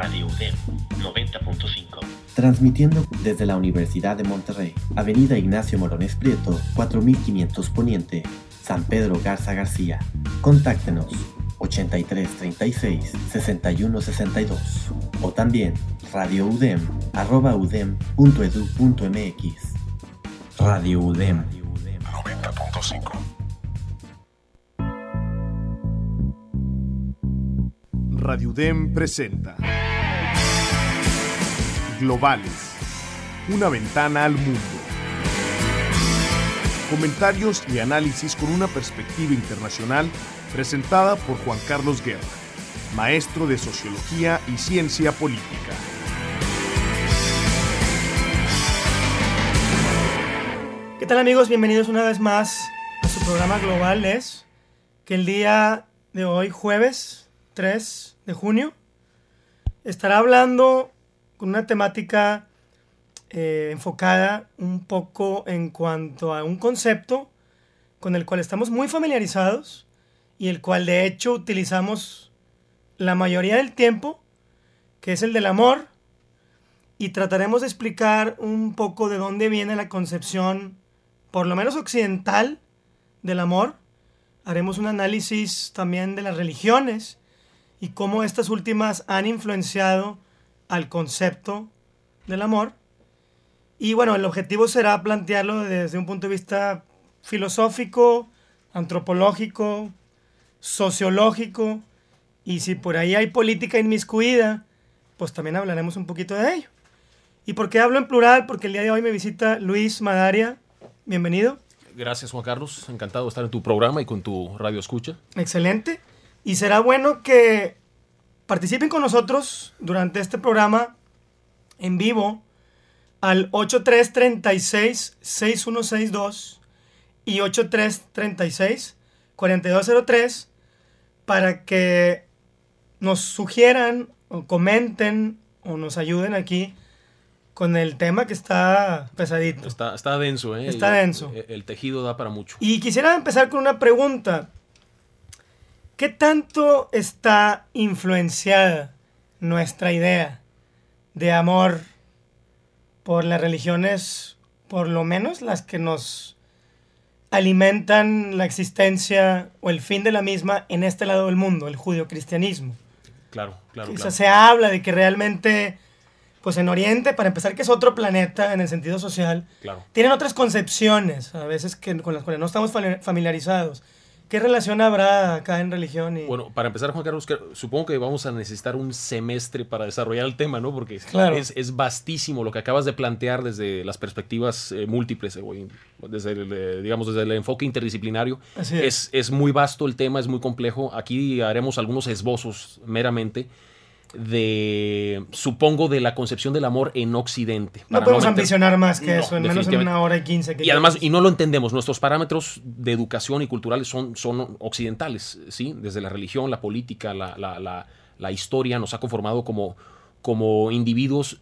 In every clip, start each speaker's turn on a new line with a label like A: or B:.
A: Radio UDEM 90.5.
B: Transmitiendo desde la Universidad de Monterrey, Avenida Ignacio Morones Prieto, 4500 Poniente, San Pedro Garza García. Contáctenos 83 36 61 62 o también radioudem arroba udem.edu.mx Radio UDEM
C: 90.5. Radio UDEM presenta Globales, una ventana al mundo. Comentarios y análisis con una perspectiva internacional presentada por Juan Carlos Guerra, maestro de Sociología y Ciencia Política.
D: ¿Qué tal amigos? Bienvenidos una vez más a su programa Globales, que el día de hoy, jueves 3 de junio, estará hablando con una temática eh, enfocada un poco en cuanto a un concepto con el cual estamos muy familiarizados y el cual de hecho utilizamos la mayoría del tiempo, que es el del amor, y trataremos de explicar un poco de dónde viene la concepción, por lo menos occidental, del amor. Haremos un análisis también de las religiones y cómo estas últimas han influenciado al concepto del amor. Y bueno, el objetivo será plantearlo desde un punto de vista filosófico, antropológico, sociológico, y si por ahí hay política inmiscuida, pues también hablaremos un poquito de ello. ¿Y por qué hablo en plural? Porque el día de hoy me visita Luis Madaria. Bienvenido.
E: Gracias Juan Carlos, encantado de estar en tu programa y con tu radio escucha.
D: Excelente. Y será bueno que participen con nosotros durante este programa en vivo al 8336-6162 y 8336-4203 para que nos sugieran o comenten o nos ayuden aquí con el tema que está pesadito.
E: Está, está denso, ¿eh?
D: Está denso.
E: El, el tejido da para mucho.
D: Y quisiera empezar con una pregunta. ¿Qué tanto está influenciada nuestra idea de amor por las religiones, por lo menos las que nos alimentan la existencia o el fin de la misma en este lado del mundo, el judio-cristianismo?
E: Claro, claro.
D: O sea,
E: claro.
D: se habla de que realmente, pues en Oriente, para empezar, que es otro planeta en el sentido social,
E: Claro.
D: tienen otras concepciones, a veces que, con las cuales no estamos fami- familiarizados. ¿Qué relación habrá acá en religión? Y...
E: Bueno, para empezar, Juan Carlos, supongo que vamos a necesitar un semestre para desarrollar el tema, ¿no? Porque
D: Claro.
E: es, es vastísimo lo que acabas de plantear desde las perspectivas eh, múltiples, eh, desde el, eh, digamos, desde el enfoque interdisciplinario.
D: Así es.
E: es, es muy vasto el tema, es muy complejo. Aquí haremos algunos esbozos meramente de, supongo, de la concepción del amor en Occidente.
D: no podemos
E: meter-
D: ambicionar más que
E: No,
D: eso, en menos de
E: definitivamente.
D: una hora y quince.
E: Y además, y no lo entendemos, nuestros parámetros de educación y culturales son, son occidentales, ¿sí? Desde la religión, la política, la, la- la- la historia nos ha conformado como, como individuos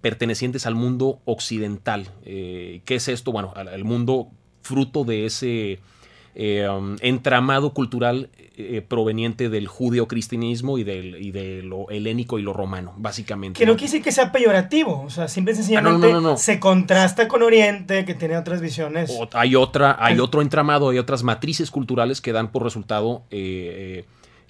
E: pertenecientes al mundo occidental. Eh, ¿Qué es esto? Bueno, al, al mundo fruto de ese eh, um, entramado cultural eh, proveniente del judeocristianismo y, del, y de lo helénico y lo romano, básicamente.
D: Que no
E: ¿no?
D: quise que sea peyorativo, o sea, simple y sencillamente
E: Ah, no, no, no, no.
D: se contrasta con Oriente, que tiene otras visiones.
E: O- hay otra, hay
D: Ay.
E: otro entramado, hay otras matrices culturales que dan por resultado eh, eh,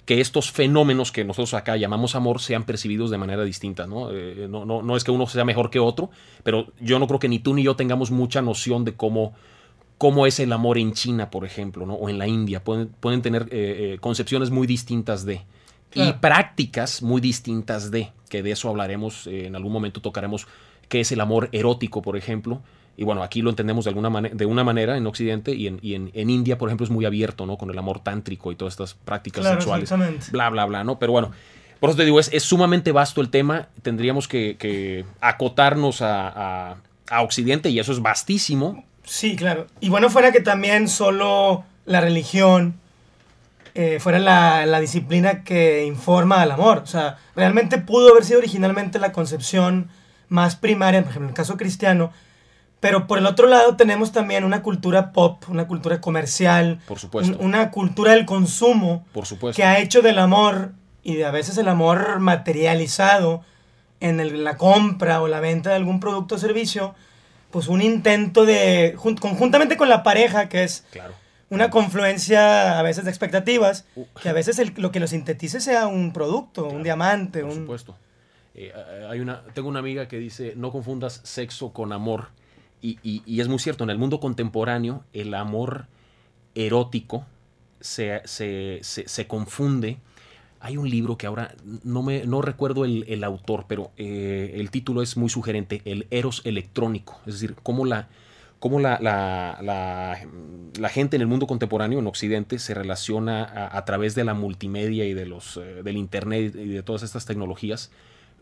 E: que estos fenómenos que nosotros acá llamamos amor sean percibidos de manera distinta, ¿no? Eh, no, no, no es que uno sea mejor que otro, pero yo no creo que ni tú ni yo tengamos mucha noción de cómo, cómo es el amor en China, por ejemplo, ¿no? O en la India. Pueden, pueden tener eh, eh, concepciones muy distintas de. Y prácticas muy distintas de, que de eso hablaremos, eh, en algún momento tocaremos qué es el amor erótico, por ejemplo. Y bueno, aquí lo entendemos de, alguna de una manera en Occidente y, en, y en, en India, por ejemplo, es muy abierto, ¿no? Con el amor tántrico y todas estas prácticas
D: Claro,
E: sexuales.
D: exactamente.
E: Bla, bla, bla, ¿no? Pero bueno, por eso te digo, es, es sumamente vasto el tema. Tendríamos que, que acotarnos a, a- a Occidente y eso es vastísimo.
D: Sí, claro. Y bueno, fuera que también solo la religión eh, fuera la, la disciplina que informa al amor. O sea, realmente pudo haber sido originalmente la concepción más primaria, por ejemplo, en el caso cristiano. Pero por el otro lado tenemos también una cultura pop, una cultura comercial,
E: Por supuesto.
D: un- una cultura del consumo
E: Por supuesto.
D: que ha hecho del amor y a veces el amor materializado en el- la compra o la venta de algún producto o servicio, pues un intento de, jun- conjuntamente con la pareja, que es
E: Claro.
D: una confluencia a veces de expectativas, que a veces el- lo que lo sintetice sea un producto, un diamante,
E: Por
D: un...
E: supuesto. Eh, hay una, tengo una amiga que dice, no confundas sexo con amor. Y, y- y es muy cierto, en el mundo contemporáneo el amor erótico se, se- se- se confunde. Hay un libro que ahora no, me, no recuerdo el, el autor, pero eh, el título es muy sugerente, el eros electrónico. Es decir, cómo la, cómo la, la- la- la gente en el mundo contemporáneo, en Occidente, se relaciona a, a través de la multimedia y de los, eh, del Internet y de todas estas tecnologías,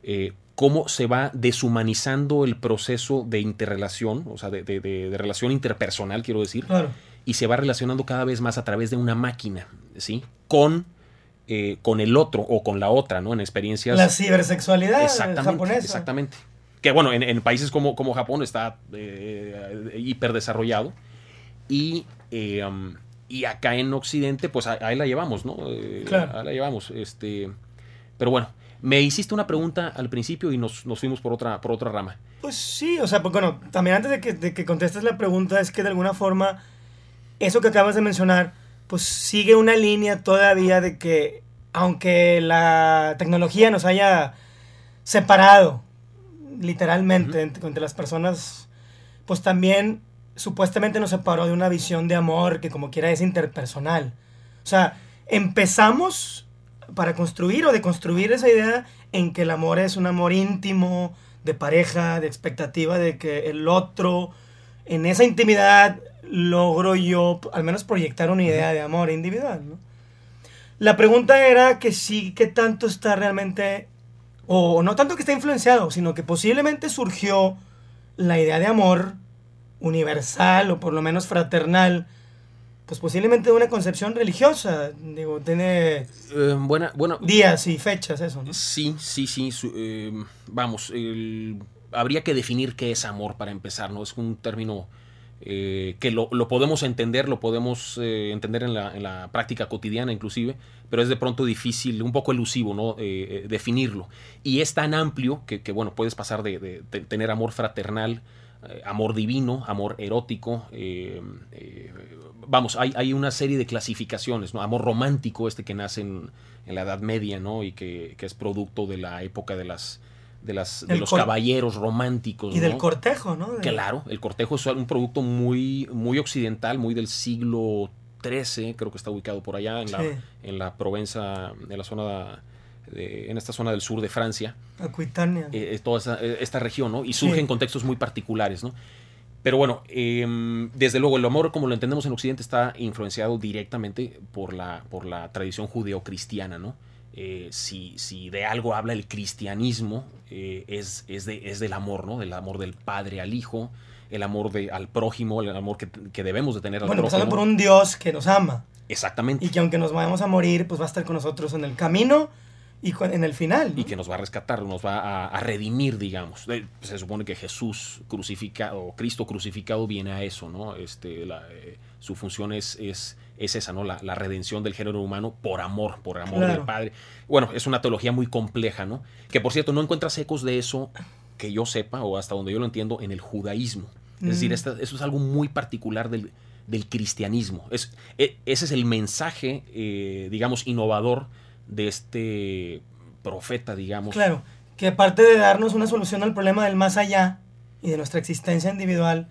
E: eh, cómo se va deshumanizando el proceso de interrelación, o sea, de, de- de- de relación interpersonal, quiero decir,
D: Claro.
E: y se va relacionando cada vez más a través de una máquina, ¿sí? Con, eh, con el otro o con la otra, ¿no? En experiencias...
D: La cibersexualidad
E: Exactamente,
D: japonesa.
E: exactamente. Que bueno, en, en países como, como Japón está eh, hiper desarrollado. Y, eh, um, y acá en Occidente, pues a- ahí la llevamos, ¿no? Eh,
D: Claro.
E: Ahí la llevamos. Este, pero bueno, me hiciste una pregunta al principio y nos, nos fuimos por otra, por otra rama.
D: Pues sí, o sea, pues bueno, también antes de que, de que contestes la pregunta, es que de alguna forma, eso que acabas de mencionar, pues sigue una línea todavía de que, aunque la tecnología nos haya separado, literalmente, entre, entre las personas, pues también supuestamente nos separó de una visión de amor que como quiera es interpersonal. O sea, empezamos para construir o deconstruir esa idea en que el amor es un amor íntimo, de pareja, de expectativa de que el otro, en esa intimidad, logro yo al menos proyectar una idea de amor individual. ¿no? La pregunta era que sí, qué tanto está realmente, o no tanto que está influenciado, sino que posiblemente surgió la idea de amor universal o por lo menos fraternal, pues posiblemente de una concepción religiosa. Digo, tiene
E: Eh, buena, bueno,
D: días y fechas eso, ¿no?
E: Sí, sí, sí. su- eh, vamos, el- habría que definir qué es amor para empezar, ¿no? Es un término eh, que lo, lo podemos entender, lo podemos eh, entender en la, en la práctica cotidiana inclusive, pero es de pronto difícil, un poco elusivo, ¿no? Eh, definirlo. Y es tan amplio que, que, bueno, puedes pasar de, tener amor fraternal, amor divino, amor erótico, vamos, hay, hay una serie de clasificaciones, ¿no? Amor romántico, este que nace en, en la Edad Media, ¿no? Y que, que es producto de la época de las de las de los caballeros románticos.
D: Y del cortejo, ¿no? De-
E: Claro, el cortejo es un producto muy, muy occidental, muy del siglo XIII, creo que está ubicado por allá, en, la, en la Provenza, en la zona, de- en esta zona del sur de Francia
D: Aquitania.
E: eh, toda esa- eh, esta región, ¿no? Y surge
D: Sí.
E: en contextos muy particulares, ¿no? Pero bueno, em, desde luego el amor como lo entendemos en Occidente está influenciado directamente por la, por la tradición judeocristiana, ¿no? Eh, si, si de algo habla el cristianismo, eh, es, es, de, es del amor, ¿no? Del amor del padre al hijo, el amor de, al prójimo, el amor que, que debemos de tener al
D: bueno,
E: prójimo.
D: empezando por un Dios que nos ama
E: Exactamente.
D: y que aunque nos vayamos a morir, pues va a estar con nosotros en el camino y en el final. ¿no?
E: y que nos va a rescatar, nos va a, a redimir, digamos. Eh, Se supone que Jesús crucificado, Cristo crucificado viene a eso, ¿no? Este, la, eh, su función es, es, es esa, ¿no? La, la redención del género humano por amor, por amor
D: Claro.
E: del Padre. Bueno, es una teología muy compleja, ¿no? Que por cierto, no encuentras ecos de eso que yo sepa, o hasta donde yo lo entiendo, en el judaísmo. Es decir,
D: Mm.
E: esta- eso es algo muy particular del, del cristianismo. Es, e- ese es el mensaje, eh, digamos, innovador de este profeta, digamos.
D: Claro, que aparte de darnos una solución al problema del más allá y de nuestra existencia individual,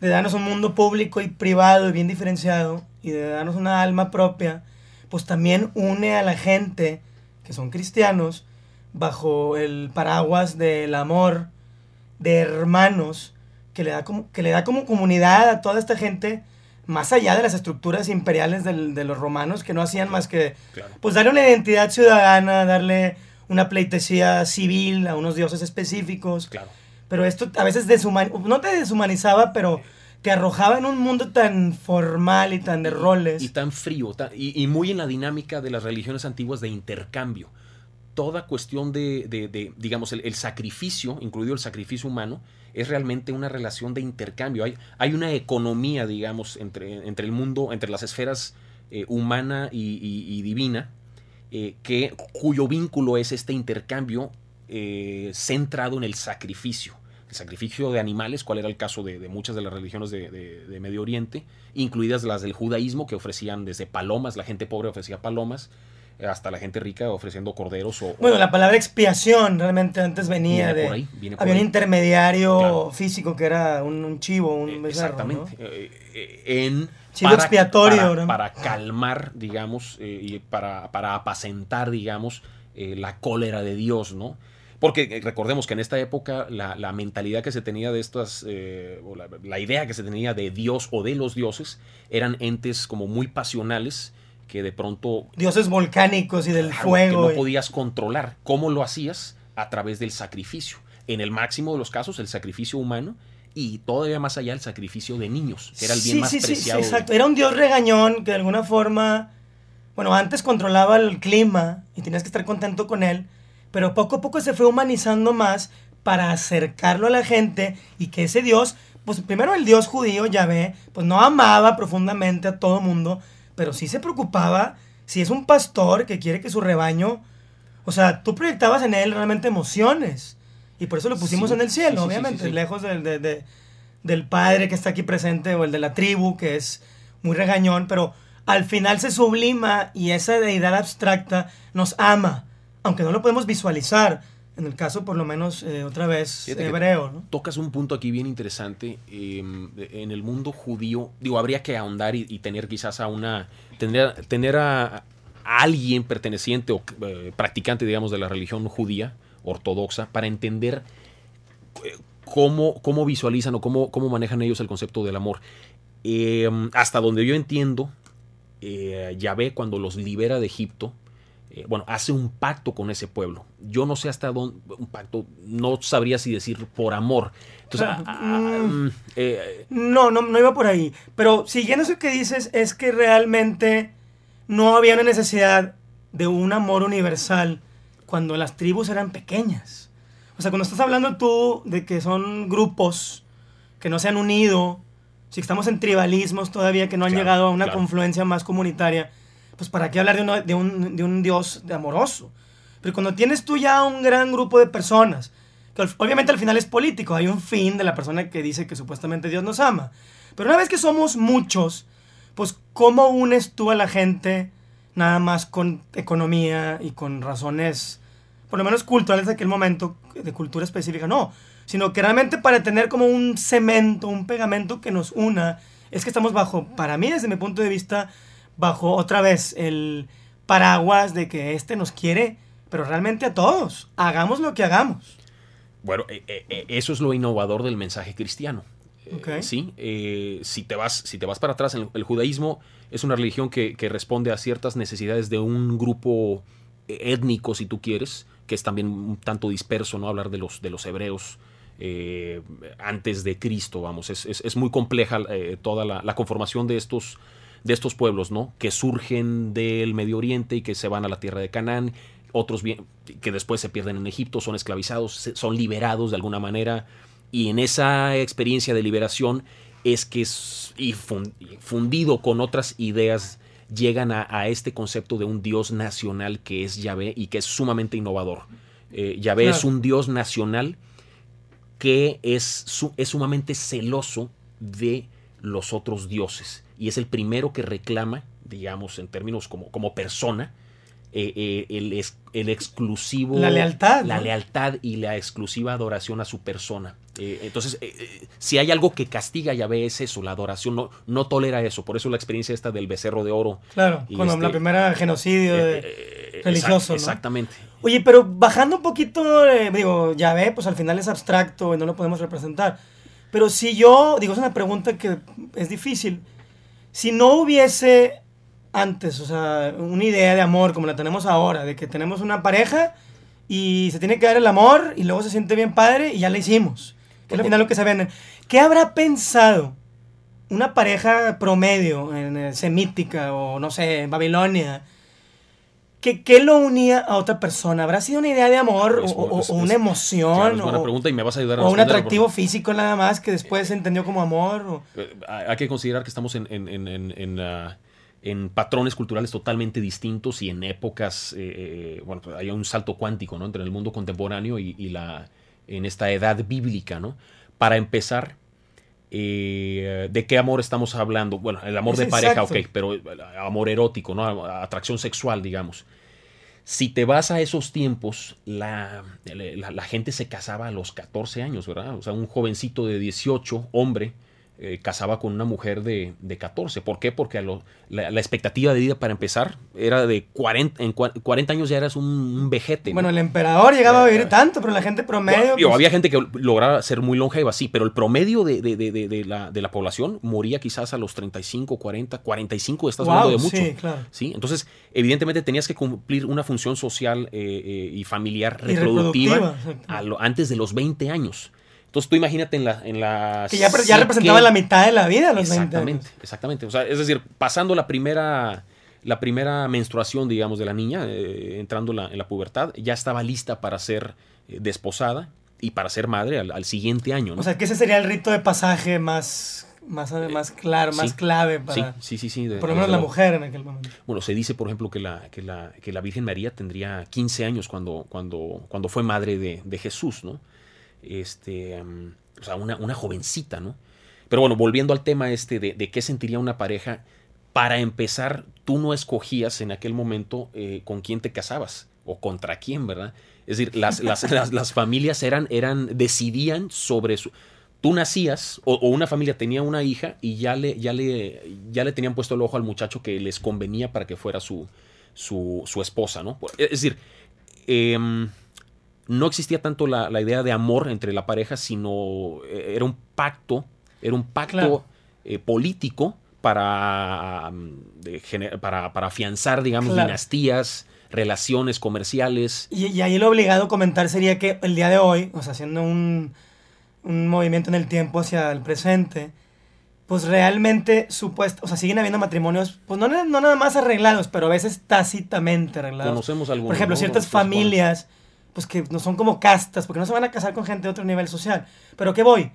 D: de darnos un mundo público y privado y bien diferenciado, y de darnos una alma propia, pues también une a la gente que son cristianos bajo el paraguas del amor de hermanos que le da como, que le da como comunidad a toda esta gente más allá de las estructuras imperiales del- de los romanos que no hacían más que
E: Claro.
D: pues darle una identidad ciudadana, darle una pleitesía civil a unos dioses específicos.
E: Claro.
D: Pero esto a veces deshuman no te deshumanizaba, pero te arrojaba en un mundo tan formal y tan de roles.
E: Y tan frío, tan- y, y muy en la dinámica de las religiones antiguas de intercambio. Toda cuestión de, de- de, digamos, el, el sacrificio, incluido el sacrificio humano, es realmente una relación de intercambio. Hay, hay una economía, digamos, entre, entre el mundo, entre las esferas eh, humana y, y- y divina, eh, que, cuyo vínculo es este intercambio eh, centrado en el sacrificio. El sacrificio de animales, cuál era el caso de, de muchas de las religiones de, de, de, Medio Oriente, incluidas las del judaísmo, que ofrecían desde palomas, la gente pobre ofrecía palomas, hasta la gente rica ofreciendo corderos o...
D: Bueno, la palabra expiación realmente antes venía de... Ahí, había un intermediario claro. físico que era un, un chivo, un becerro,
E: Exactamente.
D: ¿no?
E: Eh, en
D: Chivo para, expiatorio,
E: para, para, calmar, digamos, eh, y para, para, apacentar, digamos, eh, la cólera de Dios, ¿no? Porque recordemos que en esta época la, la mentalidad que se tenía de estas, eh, o la, la, idea que se tenía de Dios o de los dioses, eran entes como muy pasionales que de pronto...
D: Dioses volcánicos y del
E: claro,
D: fuego.
E: Que no podías controlar. ¿Cómo lo hacías? A través del sacrificio. En el máximo de los casos, el sacrificio humano y todavía más allá el sacrificio de niños, que era el bien
D: sí,
E: más
D: sí,
E: preciado.
D: Sí, exacto. Era un dios regañón que de alguna forma, bueno, antes controlaba el clima y tenías que estar contento con él, pero poco a poco se fue humanizando más para acercarlo a la gente y que ese dios, pues primero el dios judío, Yahvé, pues no amaba profundamente a todo mundo, pero sí se preocupaba si es un pastor que quiere que su rebaño, o sea, tú proyectabas en él realmente emociones. Y por eso lo pusimos
E: Sí,
D: en el cielo,
E: sí,
D: obviamente,
E: sí,
D: lejos del, de, de, del padre que está aquí presente o el de la tribu, que es muy regañón, pero al final se sublima y esa deidad abstracta nos ama, aunque no lo podemos visualizar. En el caso, por lo menos, eh, otra vez, hebreo, ¿no?
E: Tocas un punto aquí bien interesante. eh, en el mundo judío, digo, habría que ahondar y, y tener quizás a una. tener, tener a, a alguien perteneciente o eh, practicante, digamos, de la religión judía ortodoxa para entender eh, cómo, cómo visualizan o cómo, cómo manejan ellos el concepto del amor. Eh, hasta donde yo entiendo, eh, Yahvé cuando los libera de Egipto, eh, bueno, hace un pacto con ese pueblo. Yo no sé hasta dónde, un pacto, no sabría si decir por amor. Entonces,
D: Ah,
E: ah, ah,
D: mm.
E: eh,
D: No, no, no iba por ahí. Pero siguiendo eso que dices, es que realmente no había una necesidad de un amor universal cuando las tribus eran pequeñas. O sea, cuando estás hablando tú de que son grupos que no se han unido, si estamos en tribalismos todavía que no han
E: Claro,
D: llegado a una
E: claro.
D: confluencia más comunitaria, pues para qué hablar de, uno- de un, de un Dios de amoroso. Pero cuando tienes tú ya un gran grupo de personas, que obviamente al final es político, hay un fin de la persona que dice que supuestamente Dios nos ama. Pero una vez que somos muchos, pues ¿cómo unes tú a la gente nada más con economía y con razones, por lo menos culturales de aquel momento, de cultura específica? No, sino que realmente para tener como un cemento, un pegamento que nos una, es que estamos bajo, para mí desde mi punto de vista, bajo otra vez el paraguas de que este nos quiere, pero realmente a todos, hagamos lo que hagamos.
E: Bueno, eh, eh, eh, eso es lo innovador del mensaje cristiano. Sí, eh, si, te vas, si te vas para atrás, el, el judaísmo es una religión que, que responde a ciertas necesidades de un grupo étnico, si tú quieres, que es también un tanto disperso, ¿no? Hablar de los, de los hebreos eh, antes de Cristo, vamos, es, es- es muy compleja eh, toda la, la conformación de estos, de estos pueblos, ¿no? Que surgen del Medio Oriente y que se van a la tierra de Canaán, otros bien, que después se pierden en Egipto, son esclavizados, son liberados de alguna manera, y en esa experiencia de liberación es que, es- y fundido con otras ideas, llegan a, a este concepto de un Dios nacional que es Yahvé y que es sumamente innovador. Eh, Yahvé
D: Claro.
E: es un Dios nacional que es, es sumamente celoso de los otros dioses y es el primero que reclama, digamos, en términos como, como persona, eh, eh, el, es- el exclusivo...
D: La lealtad,
E: La
D: ¿no?
E: lealtad y la exclusiva adoración a su persona. Eh, entonces, si hay algo que castiga a Yahvé es eso, la adoración, no, no tolera eso. Por eso la experiencia esta del becerro de oro.
D: Claro,
E: Y
D: cuando
E: este-
D: la primera genocidio de- religioso,
E: exact-
D: ¿no?
E: Exactamente.
D: Oye, pero bajando un poquito, digo, ya ve, pues al final es abstracto y no lo podemos representar. Pero si yo, digo, es una pregunta que es difícil. Si no hubiese antes, o sea, una idea de amor como la tenemos ahora, de que tenemos una pareja y se tiene que dar el amor y luego se siente bien padre y ya la hicimos. Que es al final lo que se vende. ¿Qué habrá pensado una pareja promedio en eh, semítica o no sé, en Babilonia? ¿Qué, ¿Qué lo unía a otra persona? ¿Habrá sido una idea de amor
E: Es-
D: o, o-
E: es-
D: o una emoción?
E: Es buena
D: o,
E: pregunta y me vas a ayudar a
D: o un atractivo
E: porque-
D: físico nada más que después se entendió como amor? o-
E: Eh, hay que considerar que estamos en, en- en- en- ah, en patrones culturales totalmente distintos y en épocas, eh, bueno, pues, hay un salto cuántico, ¿no? Entre el mundo contemporáneo y, la, en esta edad bíblica, ¿no? Para empezar, ¿de qué amor estamos hablando? Bueno, el amor de pareja, ok, pero amor erótico, ¿no? Atracción sexual, digamos. Si te vas a esos tiempos, la, la, gente se casaba a los 14 años, ¿verdad? O sea, un jovencito de 18, hombre, eh, casaba con una mujer de, de 14. ¿Por qué? Porque la, expectativa de vida para empezar era de 40, en 40 años ya eras un, vejete.
D: Bueno, el emperador llegaba a vivir tanto, pero la gente promedio...
E: Pues había gente que lograba ser muy longeva, sí, pero el promedio de, de, de, la, de la población moría quizás a los 35, 40, 45, estás hablando de mucho.
D: Sí, claro.
E: ¿sí? Entonces, evidentemente tenías que cumplir una función social eh, eh, y familiar reproductiva, antes de los 20 años. Entonces tú imagínate en la... En la
D: que ya, ya representaba la mitad de la vida los
E: Exactamente, exactamente. O sea, es decir, pasando la primera, la primera menstruación, digamos, de la niña, eh, entrando en la pubertad, ya estaba lista para ser eh, desposada y para ser madre al, siguiente año. ¿no?
D: O sea, que ese sería el rito de pasaje más... Más, eh, más claro, más clave para.
E: Sí, sí, sí.
D: por lo menos la mujer en aquel momento.
E: Bueno, se dice, por ejemplo, que la, que la, que la Virgen María tendría 15 años cuando, cuando, cuando fue madre de, de Jesús, ¿no? Este, o sea, una, una, jovencita, ¿no? Pero bueno, volviendo al tema este de, de, qué sentiría una pareja, para empezar, tú no escogías en aquel momento eh, con quién te casabas o contra quién, ¿verdad? Es decir, las, las, las, familias eran, eran, decidían sobre su... Tú nacías o, una familia tenía una hija y ya le, ya, le, ya le tenían puesto el ojo al muchacho que les convenía para que fuera su, su, su esposa, ¿no? Es decir, eh, no existía tanto la, idea de amor entre la pareja, sino eh, era un pacto, era un pacto eh, político para, mm, para, para, afianzar, digamos, dinastías, relaciones comerciales.
D: Y, ahí lo obligado a comentar sería que el día de hoy, o sea, haciendo un, un movimiento en el tiempo hacia el presente, pues realmente supuesto, o sea, siguen habiendo matrimonios, pues no, no nada más arreglados, pero a veces tácitamente arreglados.
E: Conocemos algunos.
D: Por ejemplo, ciertas familias pues que no son como castas, porque no se van a casar con gente de otro nivel social. Pero ¿qué voy?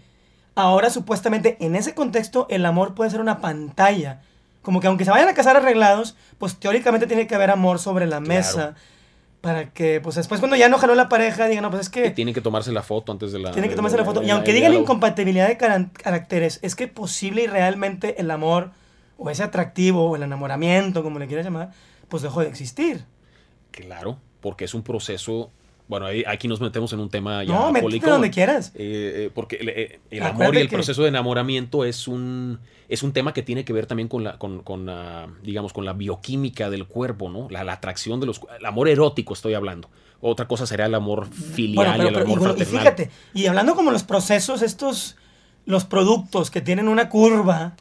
D: Ahora supuestamente en ese contexto el amor puede ser una pantalla. Como que aunque se vayan a casar arreglados, pues teóricamente tiene que haber amor sobre la mesa. Para que, pues después cuando ya no jaló la pareja, digan, no, pues es que...
E: tiene que tomarse la foto antes de la...
D: Tiene que tomarse la, foto. y aunque digan incompatibilidad de caracteres, es que posible y realmente el amor, o ese atractivo, o el enamoramiento, como le quieras llamar, pues dejó de existir.
E: Claro, porque es un proceso bueno, aquí nos metemos en un tema ya
D: no,
E: métete
D: donde quieras.
E: Eh, eh, porque eh, el, amor y el proceso de enamoramiento es un, es un tema que tiene que ver también con la, con, con digamos, con la bioquímica del cuerpo, ¿no? La, atracción de los... El amor erótico estoy hablando. Otra cosa sería el amor filial y el amor y,
D: fíjate, y hablando como los procesos, estos, los productos que tienen una curva...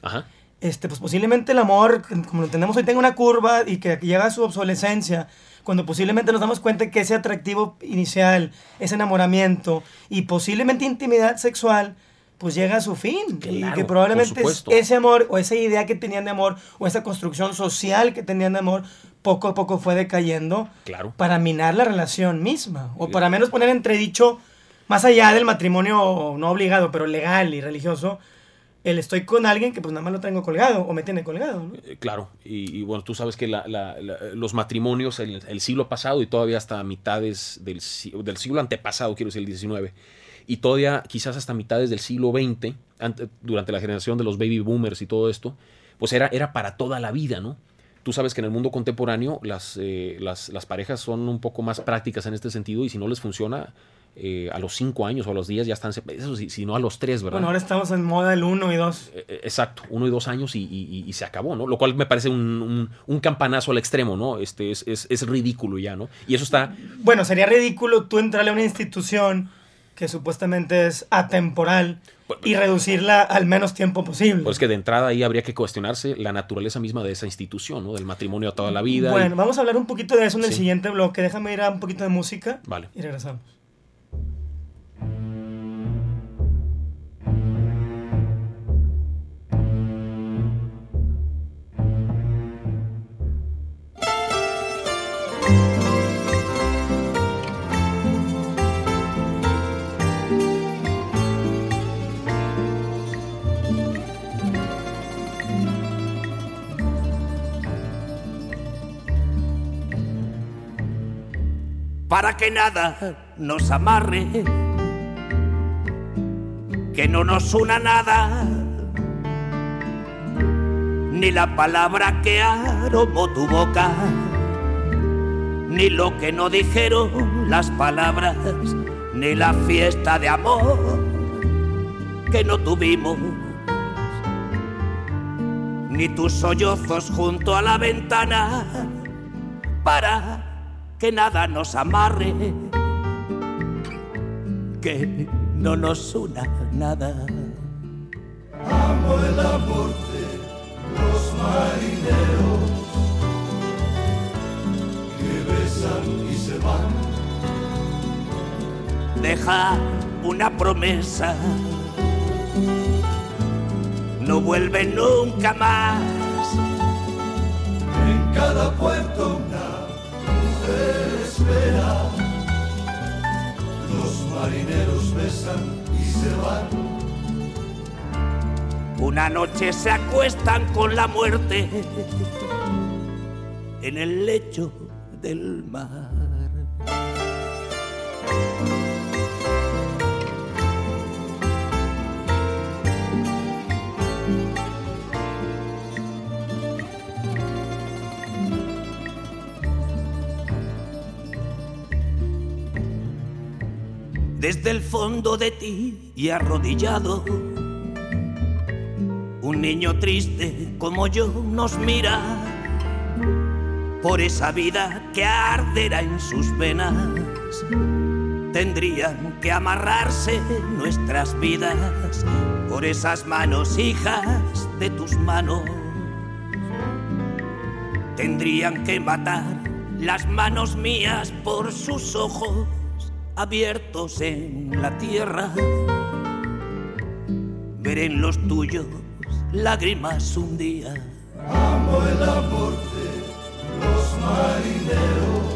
D: Este, pues posiblemente el amor, como lo entendemos hoy, tenga una curva y que llega a su obsolescencia cuando posiblemente nos damos cuenta que ese atractivo inicial, ese enamoramiento y posiblemente intimidad sexual, pues llega a su fin. y que probablemente ese amor o esa idea que tenían de amor o esa construcción social que tenían de amor poco a poco fue decayendo
E: claro.
D: para minar la relación misma o para menos poner entredicho más allá del matrimonio no obligado pero legal y religioso el estoy con alguien que pues nada más lo tengo colgado o me tiene colgado.
E: Eh, claro, y, bueno, tú sabes que los matrimonios el, el, siglo pasado y todavía hasta mitades del, siglo antepasado, quiero decir el 19, y todavía quizás hasta mitades del siglo XX, durante la generación de los baby boomers y todo esto, pues era, era para toda la vida, ¿no? Tú sabes que en el mundo contemporáneo las, eh, las parejas son un poco más prácticas en este sentido y si no les funciona, eh, a los 5 años o a los 10 ya están, eso sí, si no a los 3, ¿verdad?
D: Bueno, ahora estamos en moda del 1 y 2.
E: Eh, eh, exacto, 1 y 2 años y, se acabó, ¿no? Lo cual me parece un, campanazo al extremo, ¿no? Este es, es, ridículo ya, ¿no? Y eso está...
D: Bueno, sería ridículo tú entrarle a una institución que supuestamente es atemporal y reducirla al menos tiempo posible.
E: Pues que de entrada ahí habría que cuestionarse la naturaleza misma de esa institución, ¿no? Del matrimonio a toda la vida.
D: Bueno, vamos a hablar un poquito de eso en el siguiente bloque. Déjame ir a un poquito de música.
E: Vale.
D: Y regresamos.
F: Para que nada nos amarre, que no nos una nada, ni la palabra que aromó tu boca, ni lo que no dijeron las palabras, ni la fiesta de amor que no tuvimos ni tus sollozos junto a la ventana para que nada nos amarre, que no nos una nada.
G: Amo el amor de los marineros que besan y se van.
F: Deja una promesa no vuelve nunca más.
G: En cada puerto Los marineros besan y se van.
F: Una noche se acuestan con la muerte en el lecho del mar. Desde el fondo de ti y arrodillado. Un niño triste como yo nos mira por esa vida que arderá en sus venas. Tendrían que amarrarse nuestras vidas por esas manos hijas de tus manos. Tendrían que matar las manos mías por sus ojos abiertos en la tierra. Ver en los tuyos lágrimas un día.
G: Amo el amor de los marineros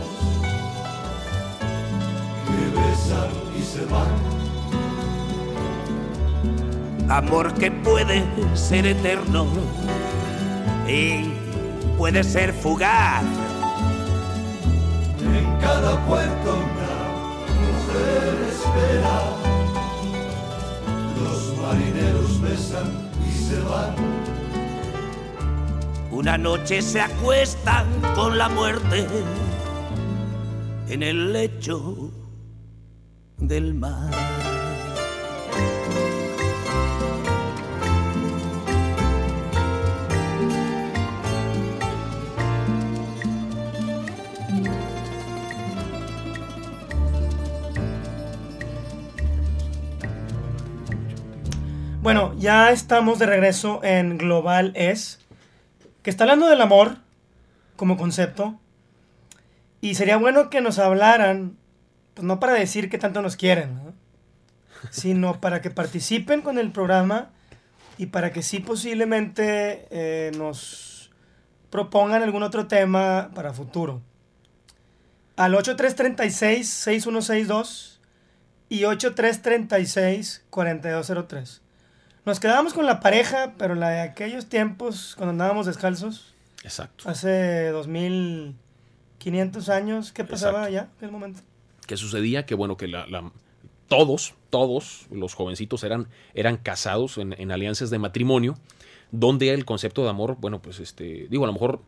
G: que besan y se van.
F: Amor que puede ser eterno y puede ser fugaz.
G: En cada puerto espera. Los marineros besan y se van.
F: Una noche se acuestan con la muerte en el lecho del mar.
D: Ya estamos de regreso en Global Es, que está hablando del amor como concepto. Y sería bueno que nos hablaran, pues no para decir que tanto nos quieren, sino para que participen con el programa y para que sí posiblemente eh, nos propongan algún otro tema para futuro. Al 8336-6162 y 8336-4203. Nos quedábamos con la pareja, pero la de aquellos tiempos cuando andábamos descalzos.
E: Exacto.
D: Hace 2500 años. ¿Qué pasaba allá en aquel momento?
E: ¿Qué sucedía? Que bueno, que la, todos, todos los jovencitos eran, eran casados en, en alianzas de matrimonio, donde el concepto de amor, bueno, pues este, digo, a lo mejor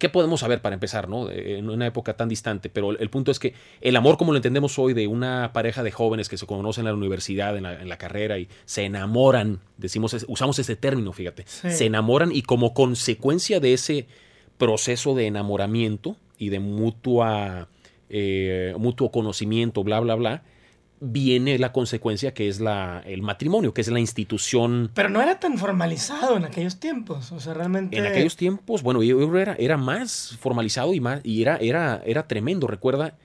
E: ¿Qué podemos saber para empezar, ¿no? En una época tan distante, pero el punto es que el amor como lo entendemos hoy de una pareja de jóvenes que se conocen en la universidad, en la, carrera y se enamoran, decimos, usamos ese término, fíjate, se enamoran y como consecuencia de ese proceso de enamoramiento y de mutua, eh, mutuo conocimiento, bla, bla, bla, viene la consecuencia que es la, el matrimonio, que es la institución.
D: Pero no era tan formalizado en aquellos tiempos, o sea, realmente...
E: En aquellos tiempos, bueno, yo era, era más formalizado y, más, y era, era, era tremendo, recuerda.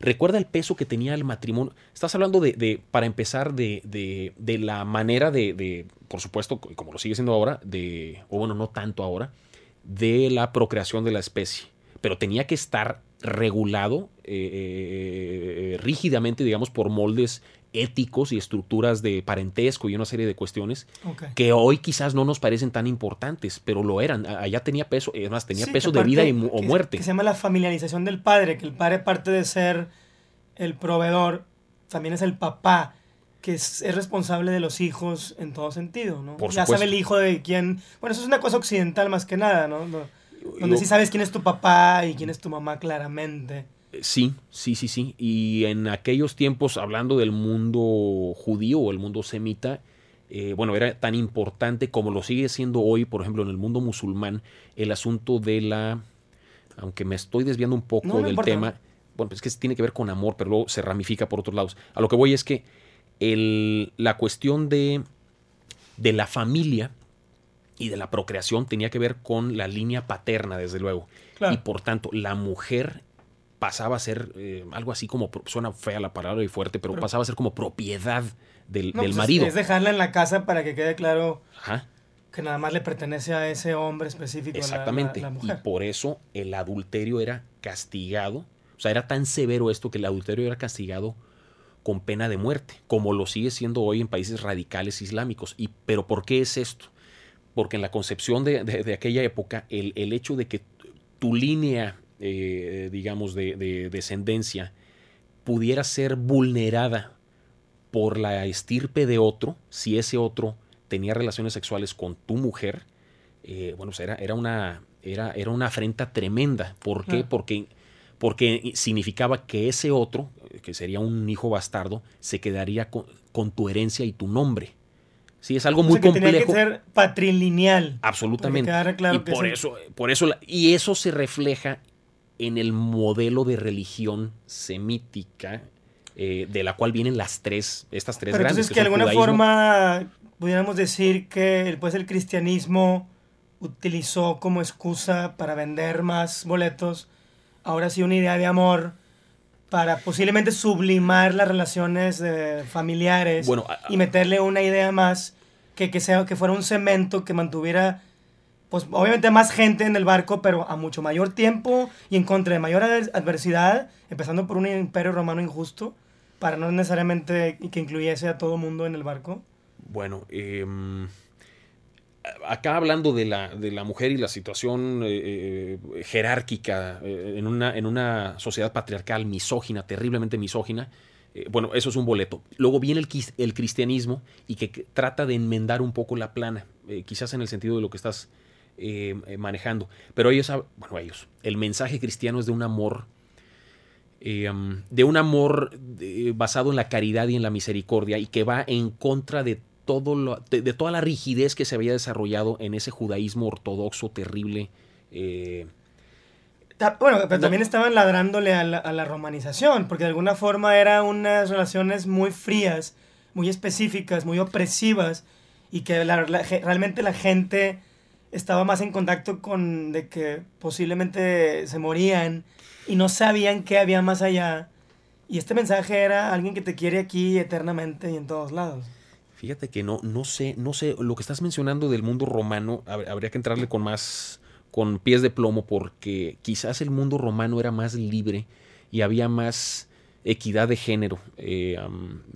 E: Recuerda el peso que tenía el matrimonio. Estás hablando de, de para empezar, de, de, de la manera de, de, por supuesto, como lo sigue siendo ahora, de, o bueno, no tanto ahora, de la procreación de la especie. Pero tenía que estar regulado eh, eh, eh, rígidamente, digamos, por moldes éticos y estructuras de parentesco y una serie de cuestiones que hoy quizás no nos parecen tan importantes, pero lo eran. Allá tenía peso, además tenía peso de vida y, o muerte.
D: Que se llama la familiarización del padre, que el padre parte de ser el proveedor también es el papá, que es, es responsable de los hijos en todo sentido, ¿no?
E: Por
D: ya sabe el hijo de quién... Bueno, eso es una cosa occidental más que nada, ¿no? Donde sí sabes quién es tu papá y quién es tu mamá claramente.
E: Sí, sí, sí, sí. Y en aquellos tiempos, hablando del mundo judío o el mundo semita, eh, bueno, era tan importante como lo sigue siendo hoy, por ejemplo, en el mundo musulmán, el asunto de la, aunque me estoy desviando un poco
D: No, no
E: del
D: importa.
E: tema, bueno, pues es que tiene que ver con amor, pero luego se ramifica por otros lados. A lo que voy es que el- la cuestión de, de la familia y de la procreación tenía que ver con la línea paterna, desde luego.
D: Claro.
E: Y por tanto, la mujer pasaba a ser eh, algo así como, suena fea la palabra y fuerte, pero,
D: Pero-
E: pasaba a ser como propiedad del,
D: No,
E: del
D: pues es-
E: marido.
D: Es, dejarla en la casa para que quede claro
E: Ajá,
D: que nada más le pertenece a ese hombre específico, la- la-
E: exactamente.
D: la,
E: y por eso el adulterio era castigado. O sea, era tan severo esto que el adulterio era castigado con pena de muerte, como lo sigue siendo hoy en países radicales islámicos. Y, ¿Pero por qué es esto? Porque en la concepción de, de- de aquella época, el, el hecho de que tu línea, eh, digamos, de, de descendencia pudiera ser vulnerada por la estirpe de otro, si ese otro tenía relaciones sexuales con tu mujer, eh, bueno, pues era, era, una, era, era una afrenta tremenda. ¿Por qué? Porque, porque significaba que ese otro, que sería un hijo bastardo, se quedaría con, con tu herencia y tu nombre. Sí, es algo
D: O
E: muy
D: que tenía
E: complejo.
D: que ser patrilineal.
E: Absolutamente.
D: Claro
E: y
D: que
E: por
D: es
E: eso, por eso, la- y eso se refleja en el modelo de religión semítica eh, de la cual vienen las tres, estas tres
D: Pero
E: grandes.
D: entonces que de alguna
E: judaísmo-
D: forma pudiéramos decir que pues, el cristianismo utilizó como excusa para vender más boletos, ahora sí una idea de amor para posiblemente sublimar las relaciones eh, familiares
E: Bueno,
D: y meterle una idea más que, que, sea, que fuera un cemento que mantuviera pues obviamente más gente en el barco, pero a mucho mayor tiempo y en contra de mayor adver- adversidad, empezando por un imperio romano injusto, para no necesariamente que incluyese a todo mundo en el barco.
E: Bueno, em, acá hablando de la, de la mujer y la situación eh, eh, jerárquica eh, en, una, en una sociedad patriarcal misógina, terriblemente misógina, bueno, eso es un boleto. Luego viene el, el cristianismo y que, trata de enmendar un poco la plana, quizás en el sentido de lo que estás manejando. Pero ellos, bueno, ellos, el mensaje cristiano es de un amor um, de un amor basado en la caridad y en la misericordia y que va en contra de todo lo, de, de toda la rigidez que se había desarrollado en ese judaísmo ortodoxo terrible. eh,
D: Bueno, pero también estaban ladrándole a la, a la romanización, porque de alguna forma eran unas relaciones muy frías, muy específicas, muy opresivas, y que la- la ge- realmente la gente estaba más en contacto con de que posiblemente se morían y no sabían qué había más allá. Y este mensaje era alguien que te quiere aquí eternamente y en todos lados.
E: Fíjate que no, no sé, no sé, lo que estás mencionando del mundo romano, hab- habría que entrarle con más, con pies de plomo, porque quizás el mundo romano era más libre y había más equidad de género. eh,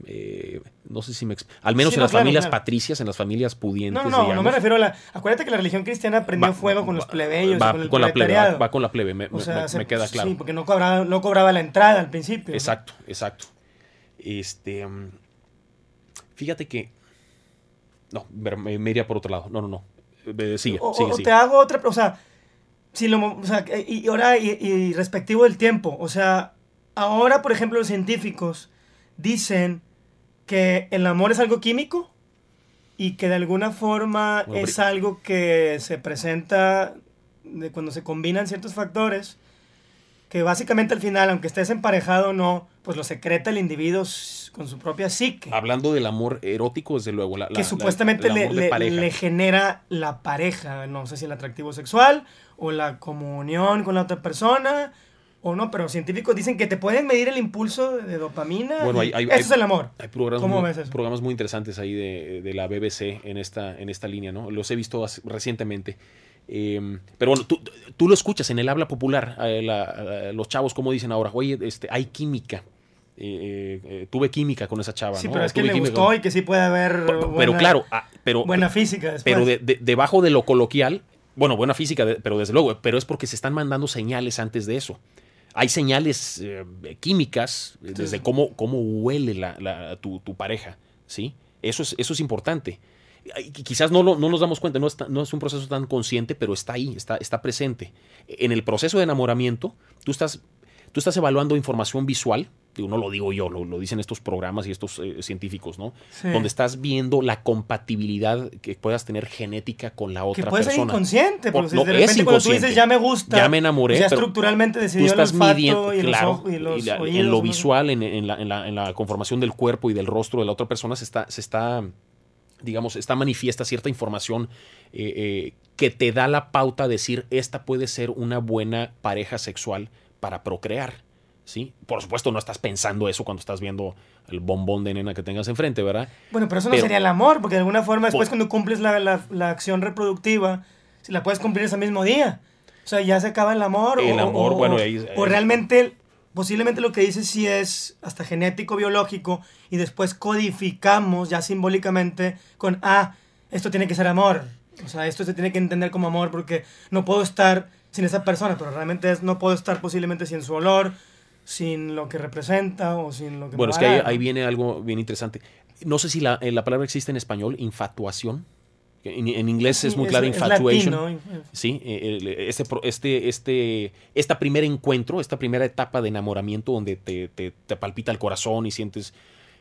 E: eh, no sé si me... Al menos
D: Sí,
E: en
D: no,
E: las
D: claro,
E: familias
D: claro.
E: patricias, en las familias pudientes.
D: No, no, no me refiero a la... Acuérdate que la religión cristiana prendió
E: Va-
D: fuego con los
E: va-
D: plebeyos, y con el
E: la plebe, va, con la plebe, me,
D: O
E: me-
D: sea,
E: me-
D: se-
E: me queda claro.
D: Sí, porque no cobraba, no cobraba la entrada al principio. ¿no?
E: Exacto, exacto. Este, fíjate que, no, ver- me, me iría por otro lado. No, no, no. Eh, sigue,
D: O,
E: sigue,
D: o
E: sigue.
D: te hago otra, o sea, si lo, o sea, y ahora y, y respectivo del tiempo, o sea, ahora, por ejemplo, los científicos dicen que el amor es algo químico y que de alguna forma
E: Bueno,
D: es algo que se presenta de cuando se combinan ciertos factores que básicamente al final, aunque estés emparejado o no, pues lo secreta el individuo con su propia psique.
E: Hablando del amor erótico, desde luego. La,
D: que
E: la-
D: supuestamente le, genera la pareja, no sé si el atractivo sexual o la comunión con la otra persona o no, pero científicos dicen que te pueden medir el impulso de dopamina.
E: Bueno, hay- hay-
D: eso
E: hay-
D: es el amor.
E: Hay programas,
D: ¿Cómo
E: muy,
D: ves eso?
E: programas muy interesantes ahí de, de la BBC en esta, en esta línea, ¿no? Los he visto recientemente. Eh, pero bueno, tú, tú lo escuchas en el habla popular, eh, la- eh, los chavos como dicen ahora, oye, este, hay química. Eh, eh, tuve química con esa chava,
D: Sí,
E: ¿no?
D: pero es que le gustó
E: con-
D: y que sí puede haber
E: Pero,
D: buena,
E: pero claro, ah, pero,
D: buena física después.
E: pero de- de- debajo de lo coloquial, bueno, buena física, de- pero desde luego, pero es porque se están mandando señales antes de eso. Hay señales eh, químicas eh, desde cómo, cómo huele la, la- tu, tu pareja, ¿sí? Eso es, eso es importante. Quizás no nos damos cuenta, no, está- no es un proceso tan consciente, pero está ahí, está, está presente. En el proceso de enamoramiento, tú estás, tú estás evaluando información visual, digo, no lo digo yo, lo, lo dicen estos programas y estos eh, científicos, ¿no?
D: Sí.
E: Donde estás viendo la compatibilidad que puedas tener genética con la
D: Que
E: otra
D: puede ser
E: persona.
D: inconsciente, porque
E: no,
D: de
E: es
D: repente cuando tú dices ya me gusta,
E: Ya me enamoré,
D: pues ya estructuralmente
E: Tú
D: decidió el
E: estás midiendo,
D: y los
E: claro,
D: ojos y los
E: y la-
D: oídos,
E: en lo
D: ¿no?
E: visual, en, en la, en la- en la conformación del cuerpo y del rostro de la otra persona se está, se está digamos, está manifiesta cierta información eh, eh, que te da la pauta a decir esta puede ser una buena pareja sexual para procrear. ¿Sí? Por supuesto, no estás pensando eso cuando estás viendo el bombón de nena que tengas enfrente, ¿verdad?
D: Bueno, pero eso no
E: Pero-
D: sería el amor, porque de alguna forma después
E: Por-
D: cuando cumples la, la- la acción reproductiva, si la puedes cumplir ese mismo día. O sea, ya se acaba el amor.
E: El
D: o,
E: amor,
D: o-
E: bueno, ahí-
D: o
E: ahí-
D: realmente, posiblemente lo que dices sí es hasta genético, biológico, y después codificamos ya simbólicamente con, ah, esto tiene que ser amor. O sea, esto se tiene que entender como amor porque no puedo estar sin esa persona, pero realmente es, no puedo estar posiblemente sin su olor, sin lo que representa o sin lo que
E: Bueno, es que ahí, ahí viene algo bien interesante. No sé si la, eh, la palabra existe en español, infatuación. En, en inglés es muy claro,
D: es
E: infatuation. Sí, eh, este, este, este, esta primer encuentro, esta primera etapa de enamoramiento donde te, te- te palpita el corazón y sientes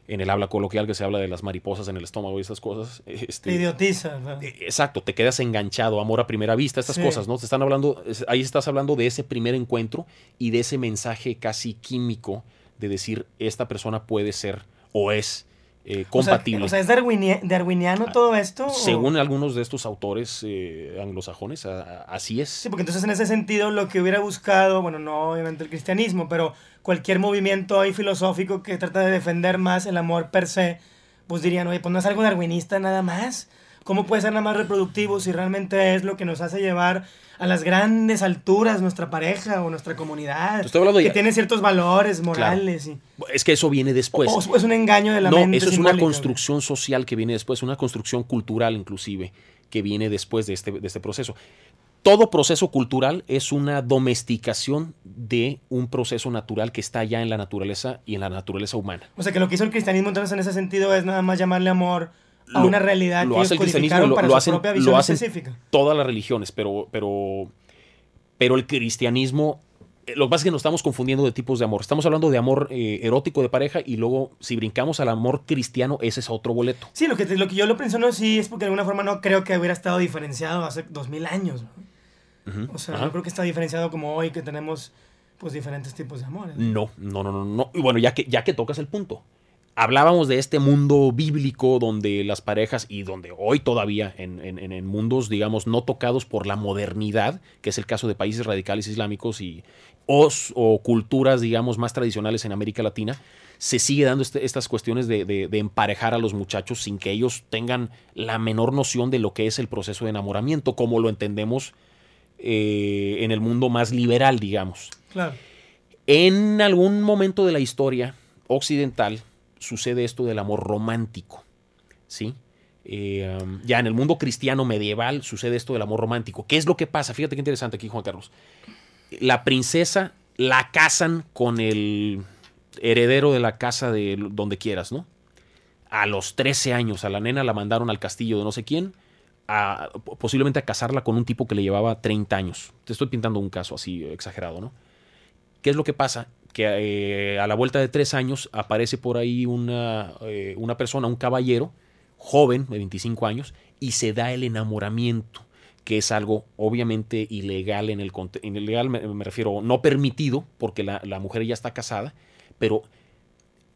E: en el habla coloquial que se habla de las mariposas en el estómago y esas cosas.
D: Te
E: Este,
D: idiotiza. ¿verdad?
E: eh, Exacto, te quedas enganchado, amor a primera vista, estas
D: Sí.
E: cosas, ¿no? Te están hablando, ahí estás hablando de ese primer encuentro y de ese mensaje casi químico de decir esta persona puede ser o es eh,
D: O sea,
E: compatible.
D: O sea, ¿es darwinia- darwiniano todo esto? o-
E: Según algunos de estos autores eh, anglosajones, a- a- así es.
D: Sí, porque entonces en ese sentido lo que hubiera buscado, bueno, no obviamente el cristianismo, pero cualquier movimiento ahí filosófico que trata de defender más el amor per se, pues dirían, oye, pues no es algo darwinista nada más. ¿Cómo puede ser nada más reproductivo si realmente es lo que nos hace llevar a las grandes alturas nuestra pareja o nuestra comunidad?
E: Estoy hablando
D: que
E: ya-
D: tiene ciertos valores morales. y-
E: Es que eso viene después.
D: o, o es un engaño de la
E: no,
D: mente.
E: eso es una construcción social que viene después, una construcción cultural inclusive, que viene después de este, de este proceso. Todo proceso cultural es una domesticación de un proceso natural que está ya en la naturaleza y en la naturaleza humana.
D: O sea, que lo que hizo el cristianismo entonces en ese sentido es nada más llamarle amor a una realidad
E: lo
D: que
E: hace el cristianismo, lo-
D: para
E: lo
D: su
E: hacen-
D: propia
E: lo
D: visión
E: hacen
D: específica.
E: Todas las religiones, pero, pero, pero el cristianismo, eh, lo que pasa es que nos estamos confundiendo de tipos de amor. Estamos hablando de amor eh, erótico de pareja y luego si brincamos al amor cristiano, ese es otro boleto.
D: Sí, lo que, te- lo que yo lo menciono sí es porque de alguna forma no creo que hubiera estado diferenciado hace dos mil años. ¿no? O sea,
E: ajá.
D: yo creo que está diferenciado como hoy que tenemos pues diferentes tipos de amores.
E: No, no, no, no, no. Y bueno, ya que, ya que tocas el punto. Hablábamos de este mundo bíblico donde las parejas, y donde hoy todavía, en, en- en- mundos, digamos, no tocados por la modernidad, que es el caso de países radicales islámicos y o, culturas, digamos, más tradicionales en América Latina, se sigue dando este- estas cuestiones de, de- de emparejar a los muchachos sin que ellos tengan la menor noción de lo que es el proceso de enamoramiento, como lo entendemos eh, en el mundo más liberal, digamos.
D: Claro.
E: En algún momento de la historia occidental sucede esto del amor romántico, ¿sí? Eh, um, ya en el mundo cristiano medieval sucede esto del amor romántico. ¿Qué es lo que pasa? Fíjate qué interesante aquí, Juan Carlos. La princesa la casan con el heredero de la casa de donde quieras, ¿no? A los 13 años a la nena la mandaron al castillo de no sé quién, a- posiblemente a casarla con un tipo que le llevaba 30 años. Te estoy pintando un caso así exagerado, ¿no? ¿Qué es lo que pasa? Que eh, a la vuelta de tres años aparece por ahí una, eh, una persona, un caballero, joven, de 25 años, y se da el enamoramiento, que es algo obviamente ilegal en el ilegal me, me refiero no permitido, porque la, la mujer ya está casada, pero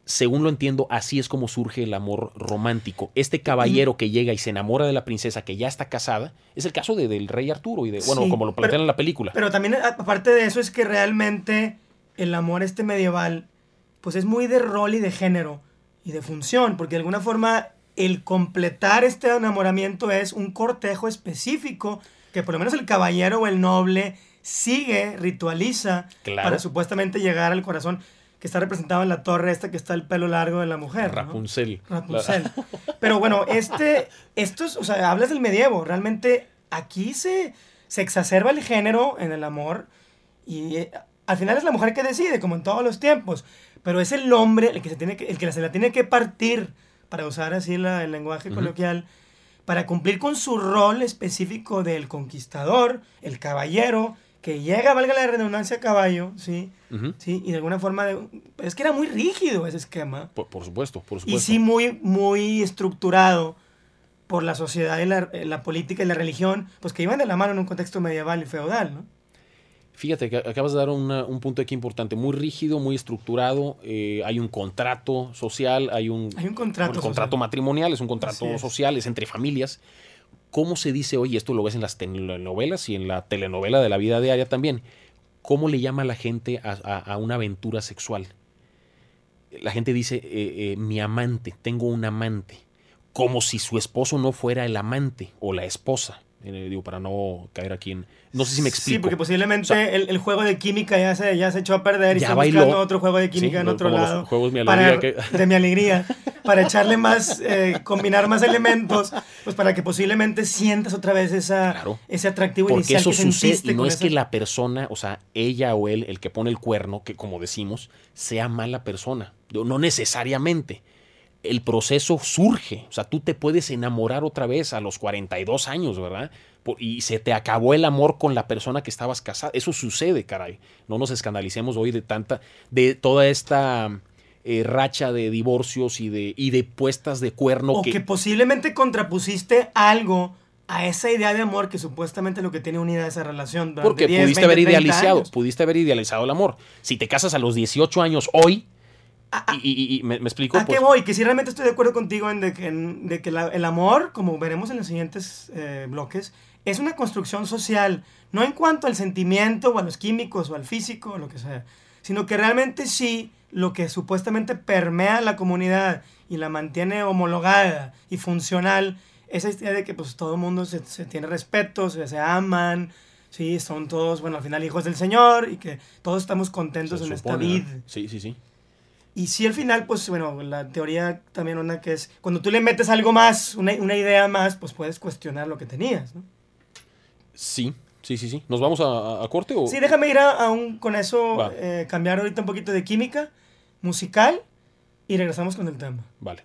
E: según lo entiendo, así es como surge el amor romántico. Este caballero que llega y se enamora de la princesa que ya está casada, es el caso de, del rey Arturo y de, bueno,
D: Sí,
E: como lo plantean
D: pero-
E: en la película.
D: Pero también, aparte de eso, es que realmente el amor este medieval, pues es muy de rol y de género y de función, porque de alguna forma el completar este enamoramiento es un cortejo específico que por lo menos el caballero o el noble sigue, ritualiza
E: Claro.
D: para supuestamente llegar al corazón que está representado en la torre esta que está el pelo largo de la mujer. ¿no?
E: Rapunzel.
D: Rapunzel. Pero bueno, este, estos, o sea, hablas del medievo, realmente aquí se, se exacerba el género en el amor y eh, al final es la mujer que decide, como en todos los tiempos, pero es el hombre el que se, tiene que, el que se la tiene que partir, para usar así la, el lenguaje coloquial, para cumplir con su rol específico del conquistador, el caballero, que llega, valga la redundancia, a caballo, ¿sí? ¿sí? Y de alguna forma, de, es que era muy rígido ese esquema.
E: Por, por, supuesto, por supuesto.
D: Y sí muy, muy estructurado por la sociedad y la, la, política y la religión, pues que iban de la mano en un contexto medieval y feudal, ¿no?
E: Fíjate que acabas de dar una, un punto aquí importante, muy rígido, muy estructurado, eh, hay un contrato social, hay un,
D: hay un contrato,
E: un contrato matrimonial, es un contrato es. social, es entre familias. ¿Cómo se dice hoy? Esto lo ves en las telenovelas y en la telenovela de la vida diaria también. ¿Cómo le llama la gente a, a, a una aventura sexual? La gente dice, eh, eh, mi amante, tengo un amante, como si su esposo no fuera el amante o la esposa. Eh, digo, para no caer aquí en... No sé si me explico.
D: Sí, porque posiblemente o sea, el, el, juego de química ya se, ya se echó a perder y está buscando otro juego de química
E: Sí,
D: en otro
E: como los
D: lado.
E: juegos mi
D: para-
E: que-
D: De mi alegría. Para echarle más, eh, combinar más elementos, pues para que posiblemente sientas otra vez esa,
E: Claro.
D: ese atractivo
E: Porque
D: inicial
E: eso
D: que
E: sucede y no es
D: esa-
E: que la persona, o sea, ella o él, el que pone el cuerno, que como decimos, sea mala persona. No necesariamente. El proceso surge, o sea, tú te puedes enamorar otra vez a los 42 años, ¿verdad? Por- Y se te acabó el amor con la persona que estabas casada. Eso sucede, caray. No nos escandalicemos hoy de tanta, de toda esta eh, racha de divorcios y de, y de puestas de cuerno
D: o que... posiblemente contrapusiste algo a esa idea de amor que supuestamente lo que tiene unida esa relación.
E: Porque
D: 10,
E: pudiste
D: 20,
E: haber
D: 30
E: idealizado,
D: años.
E: pudiste haber idealizado el amor. Si te casas a los 18 años hoy,
D: Ah, ah.
E: y, y- y- me, me explico,
D: ¿A
E: pues,
D: qué voy? Que sí realmente estoy de acuerdo contigo en de que, en- de que la- el amor, como veremos en los siguientes eh, bloques, es una construcción social, no en cuanto al sentimiento o a los químicos o al físico o lo que sea, sino que realmente sí lo que supuestamente permea la comunidad y la mantiene homologada y funcional, esa idea de que pues todo el mundo se, se tiene respeto, se, se aman, sí, son todos, bueno, al final hijos del Señor y que todos estamos contentos
E: se
D: en esta
E: supone,
D: vida.
E: ¿no? Sí, sí, sí.
D: Y sí, al final, pues bueno, la teoría también una que es, cuando tú le metes algo más, una, una idea más, pues puedes cuestionar lo que tenías, ¿no?
E: Sí, sí, sí, sí. ¿Nos vamos a, a corte o...?
D: Sí, déjame ir a, a un, con eso, eh, cambiar ahorita un poquito de química musical y regresamos con el tema.
E: Vale.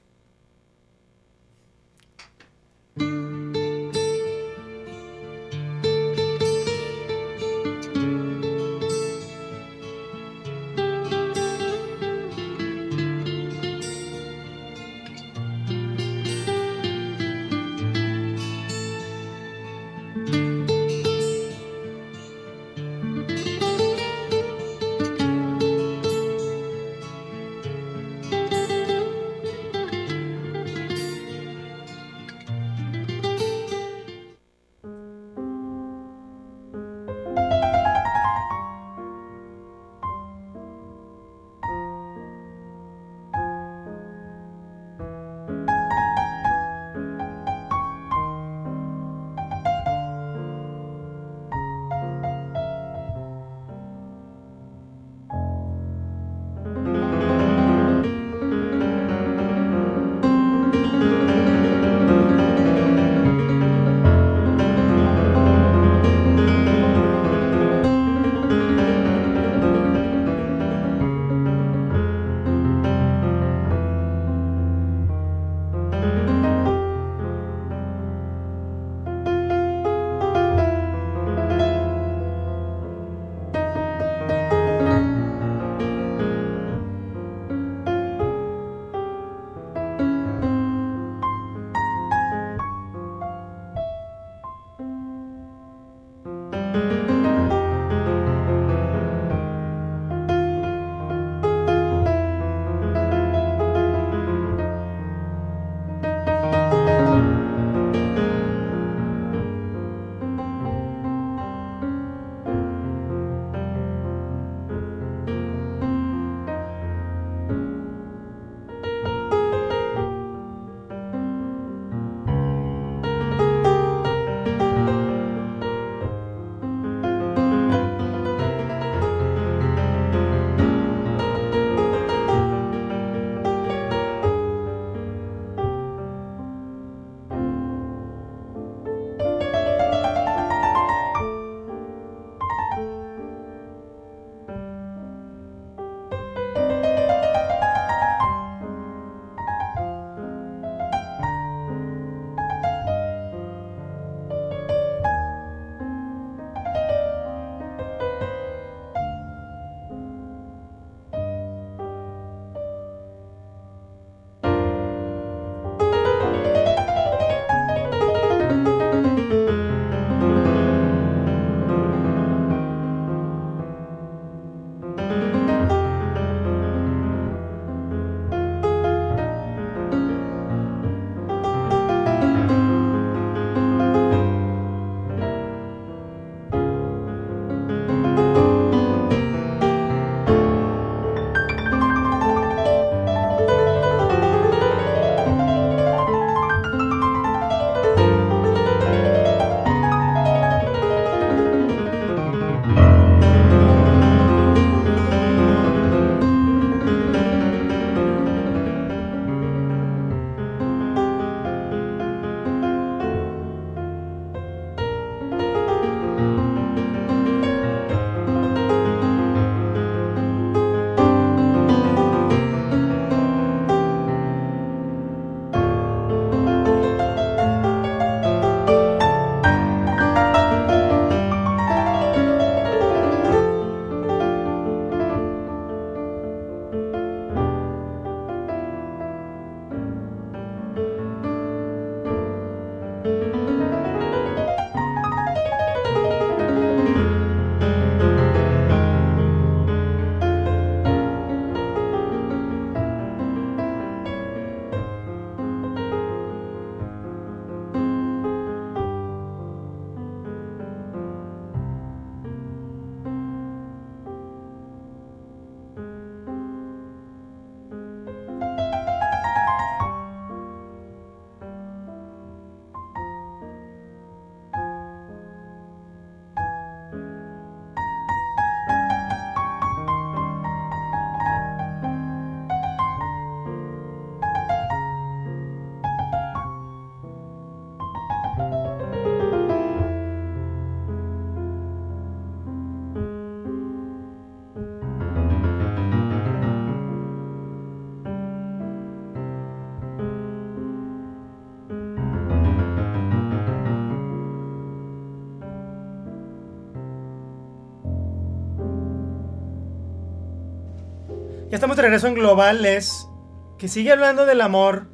D: Ya estamos de regreso en Global, es que sigue hablando del amor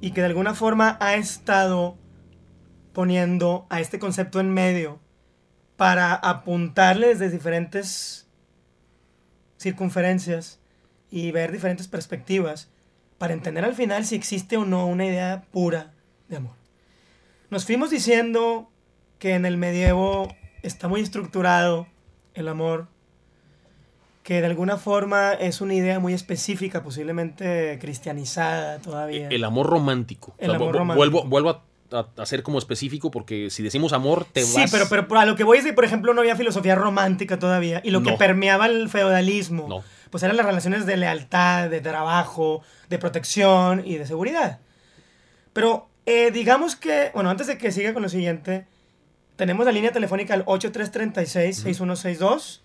D: y que de alguna forma ha estado poniendo a este concepto en medio para apuntarle desde diferentes circunferencias y ver diferentes perspectivas para entender al final si existe o no una idea pura de amor. Nos fuimos diciendo que en el medievo está muy estructurado el amor, que de alguna forma es una idea muy específica, posiblemente cristianizada todavía.
E: El amor romántico.
D: El
E: O sea,
D: amor
E: vu-
D: romántico.
E: Vuelvo, vuelvo a, a- ser como específico porque si decimos amor, te
D: Sí,
E: vas...
D: pero, pero a lo que voy es que, por ejemplo, no había filosofía romántica todavía. Y lo que permeaba el feudalismo,
E: No.
D: pues eran las relaciones de lealtad, de trabajo, de protección y de seguridad. Pero eh, digamos que, bueno, antes de que siga con lo siguiente, tenemos la línea telefónica al 8336-6162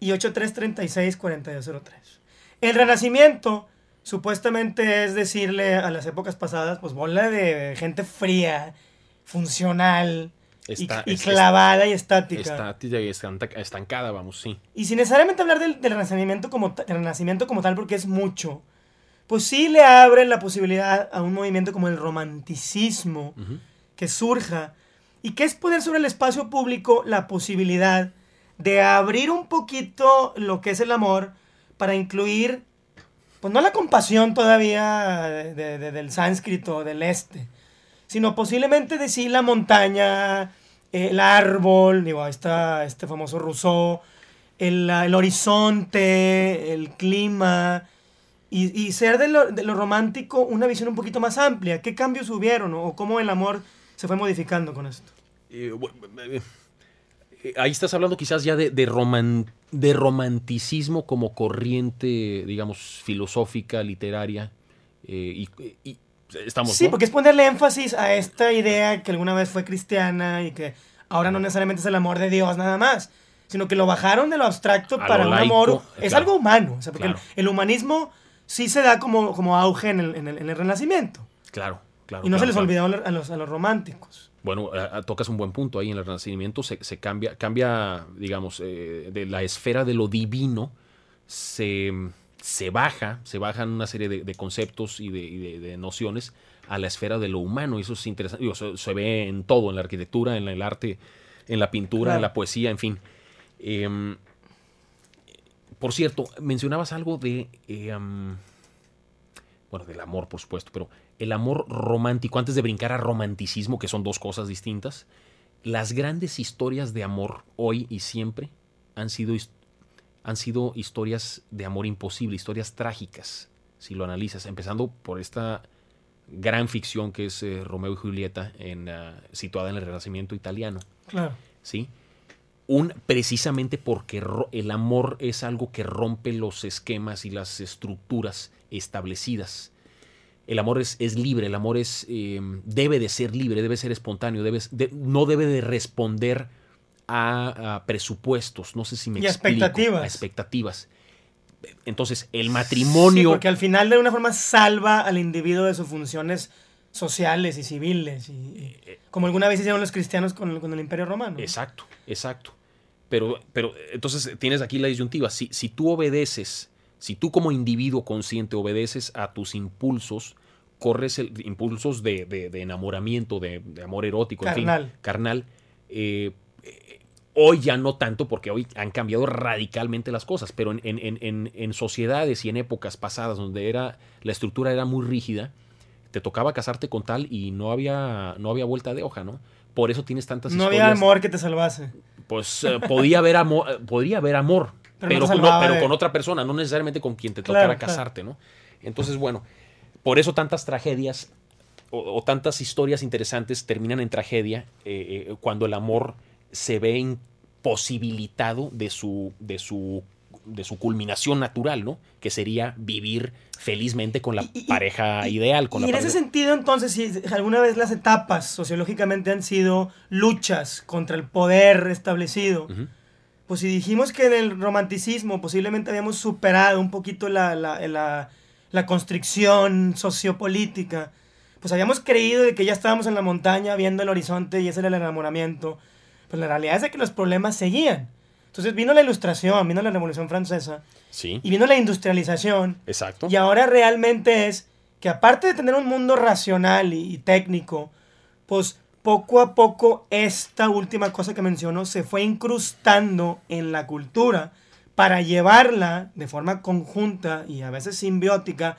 D: y 8336-4203. El renacimiento supuestamente es decirle a las épocas pasadas, pues bola de gente fría, funcional y-
E: es-
D: clavada y estática.
E: Estática y estanca- estancada, vamos, sí.
D: Y sin necesariamente hablar del, del renacimiento, como, del renacimiento como tal, porque es mucho, pues sí le abre la posibilidad a un movimiento como el romanticismo que surja y que es poner sobre el espacio público la posibilidad de abrir un poquito lo que es el amor para incluir, pues no la compasión todavía de- de- de- del sánscrito, del este, sino posiblemente decir la montaña, eh, el árbol, digo, ahí está este famoso Rousseau, el, el horizonte, el clima, y, y ser de lo, romántico una visión un poquito más amplia. ¿Qué cambios hubieron o cómo el amor se fue modificando con esto?
E: Eh, bu- eh, eh, ahí estás hablando quizás ya de, de, roman- de romanticismo como corriente, digamos, filosófica, literaria. eh, y, y estamos,
D: Sí,
E: ¿no?
D: porque es ponerle énfasis a esta idea que alguna vez fue cristiana y que ahora no necesariamente es el amor de Dios nada más, sino que lo bajaron de lo abstracto
E: A lo
D: para un
E: laico,
D: amor.
E: eh,
D: Es
E: claro.
D: algo humano, o sea, porque
E: Claro.
D: el, el humanismo sí se da como, como auge en el, en el- en el Renacimiento.
E: Claro, claro.
D: y no se les
E: claro.
D: olvidó a los, a los románticos.
E: Bueno, tocas un buen punto ahí en el Renacimiento, se, se cambia, cambia, digamos, eh, de la esfera de lo divino, se, se baja, se bajan una serie de, de conceptos y, de, y de- de nociones a la esfera de lo humano, y eso es interesante, Digo, se, se ve en todo, en la arquitectura, en el arte, en la pintura, en la poesía, en fin. Em, por cierto, mencionabas algo de... em, bueno, del amor, por supuesto, pero el amor romántico, antes de brincar a romanticismo, que son dos cosas distintas, las grandes historias de amor hoy y siempre han sido, han sido historias de amor imposible, historias trágicas, si lo analizas, empezando por esta gran ficción que es eh, Romeo y Julieta, en, ah, situada en el Renacimiento italiano.
D: Claro.
E: ¿sí? Un, precisamente porque el amor es algo que rompe los esquemas y las estructuras establecidas. El amor es, es libre, el amor es, eh, debe de ser libre, debe ser espontáneo, debe, de- no debe de responder a, a presupuestos, no sé si me
D: Y
E: explico,
D: expectativas.
E: a expectativas. Entonces, el
D: Sí,
E: matrimonio...
D: porque al final de una forma salva al individuo de sus funciones sociales y civiles. Y, y- como alguna vez hicieron los cristianos con el, con el Imperio Romano.
E: Exacto, exacto. Pero, pero entonces tienes aquí la disyuntiva. Si, si tú obedeces, si tú como individuo consciente obedeces a tus impulsos, corres el, impulsos de, de- de enamoramiento, de, de amor erótico, en
D: Carnal.
E: fin, carnal. eh, eh, hoy ya no tanto, porque hoy han cambiado radicalmente las cosas, pero en, en- en- en- en sociedades y en épocas pasadas donde era, la estructura era muy rígida, te tocaba casarte con tal y no había, no había vuelta de hoja, ¿no? Por eso tienes tantas
D: no había
E: historias
D: amor que te salvase.
E: pues eh, podía haber amor, eh, podría haber amor,
D: Pero
E: pero,
D: no
E: con- pero otra persona, no necesariamente con quien te
D: Claro,
E: tocara
D: claro.
E: casarte, ¿no? Entonces, bueno, por eso tantas tragedias o, o tantas historias interesantes terminan en tragedia eh, eh, cuando el amor se ve imposibilitado de su, de su de su culminación natural, ¿no? Que sería vivir felizmente con la
D: Y- y-
E: pareja
D: y-
E: ideal, con
D: y
E: la
D: en ese sentido, entonces, si alguna vez las etapas sociológicamente han sido luchas contra el poder establecido, pues si dijimos que en el romanticismo posiblemente habíamos superado un poquito la, la, la, la constricción sociopolítica, pues habíamos creído de que ya estábamos en la montaña viendo el horizonte y ese era el enamoramiento, pues la realidad es de que los problemas seguían. Entonces vino la ilustración, vino la Revolución Francesa
E: Sí,
D: y vino la industrialización.
E: exacto.
D: Y ahora realmente es que aparte de tener un mundo racional y, y técnico, pues poco a poco esta última cosa que menciono se fue incrustando en la cultura para llevarla de forma conjunta y a veces simbiótica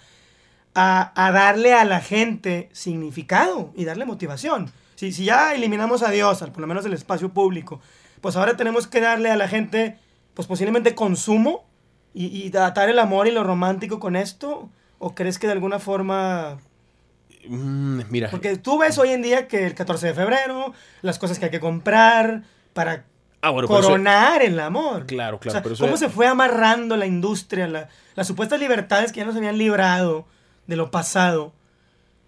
D: a, a darle a la gente significado y darle motivación. Si, si ya eliminamos a Dios, al- por lo menos del espacio público, pues ahora tenemos que darle a la gente, pues posiblemente consumo y, y tratar el amor y lo romántico con esto. ¿O crees que de alguna forma...
E: Mm, mira,
D: Porque tú ves hoy en día que el 14 de febrero, las cosas que hay que comprar para
E: ah, bueno, pero eso-
D: coronar el amor.
E: Claro, claro,
D: O sea,
E: pero
D: ¿Cómo se fue amarrando la industria, la- las supuestas libertades que ya nos habían librado de lo pasado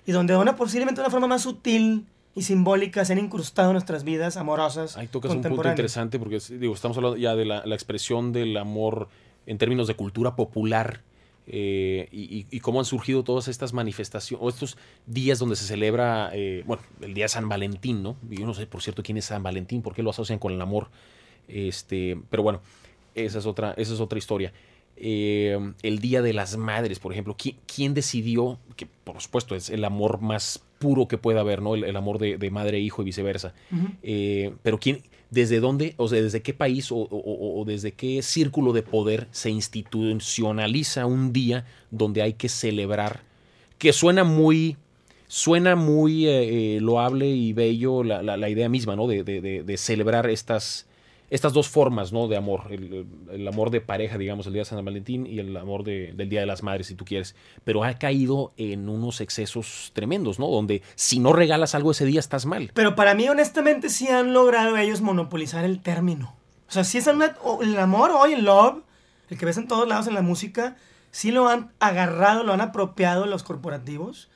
D: y donde de una posiblemente de una forma más sutil y simbólica se han incrustado en nuestras vidas amorosas
E: Ahí tocas un punto interesante porque digo, estamos hablando ya de la, la expresión del amor en términos de cultura popular eh, y, y- y cómo han surgido todas estas manifestaciones o estos días donde se celebra, eh, bueno, el día de San Valentín, ¿no? Yo no sé, por cierto, quién es San Valentín, por qué lo asocian con el amor, este, pero bueno, esa es otra, esa es otra historia. Eh, el Día de las Madres, por ejemplo, ¿quién, quién decidió, que por supuesto es el amor más puro que pueda haber, ¿no? El, el amor de, de madre e hijo y viceversa. Eh, pero quién, ¿desde dónde, o sea, desde qué país o, o- o- o desde qué círculo de poder se institucionaliza un día donde hay que celebrar? Que suena muy, suena muy eh, eh, loable y bello la, la- la idea misma, ¿no? De, de- de- de celebrar estas, estas dos formas, ¿no? De amor. El, amor de pareja, digamos, el día de San Valentín y el amor de- del Día de las Madres, si tú quieres. Pero ha caído en unos excesos tremendos, ¿no? Donde si no regalas algo ese día estás mal.
D: Pero para mí, honestamente, sí han logrado ellos monopolizar el término. O sea, sí es el amor hoy, el love, el que ves en todos lados en la música, sí lo han agarrado, lo han apropiado los corporativos.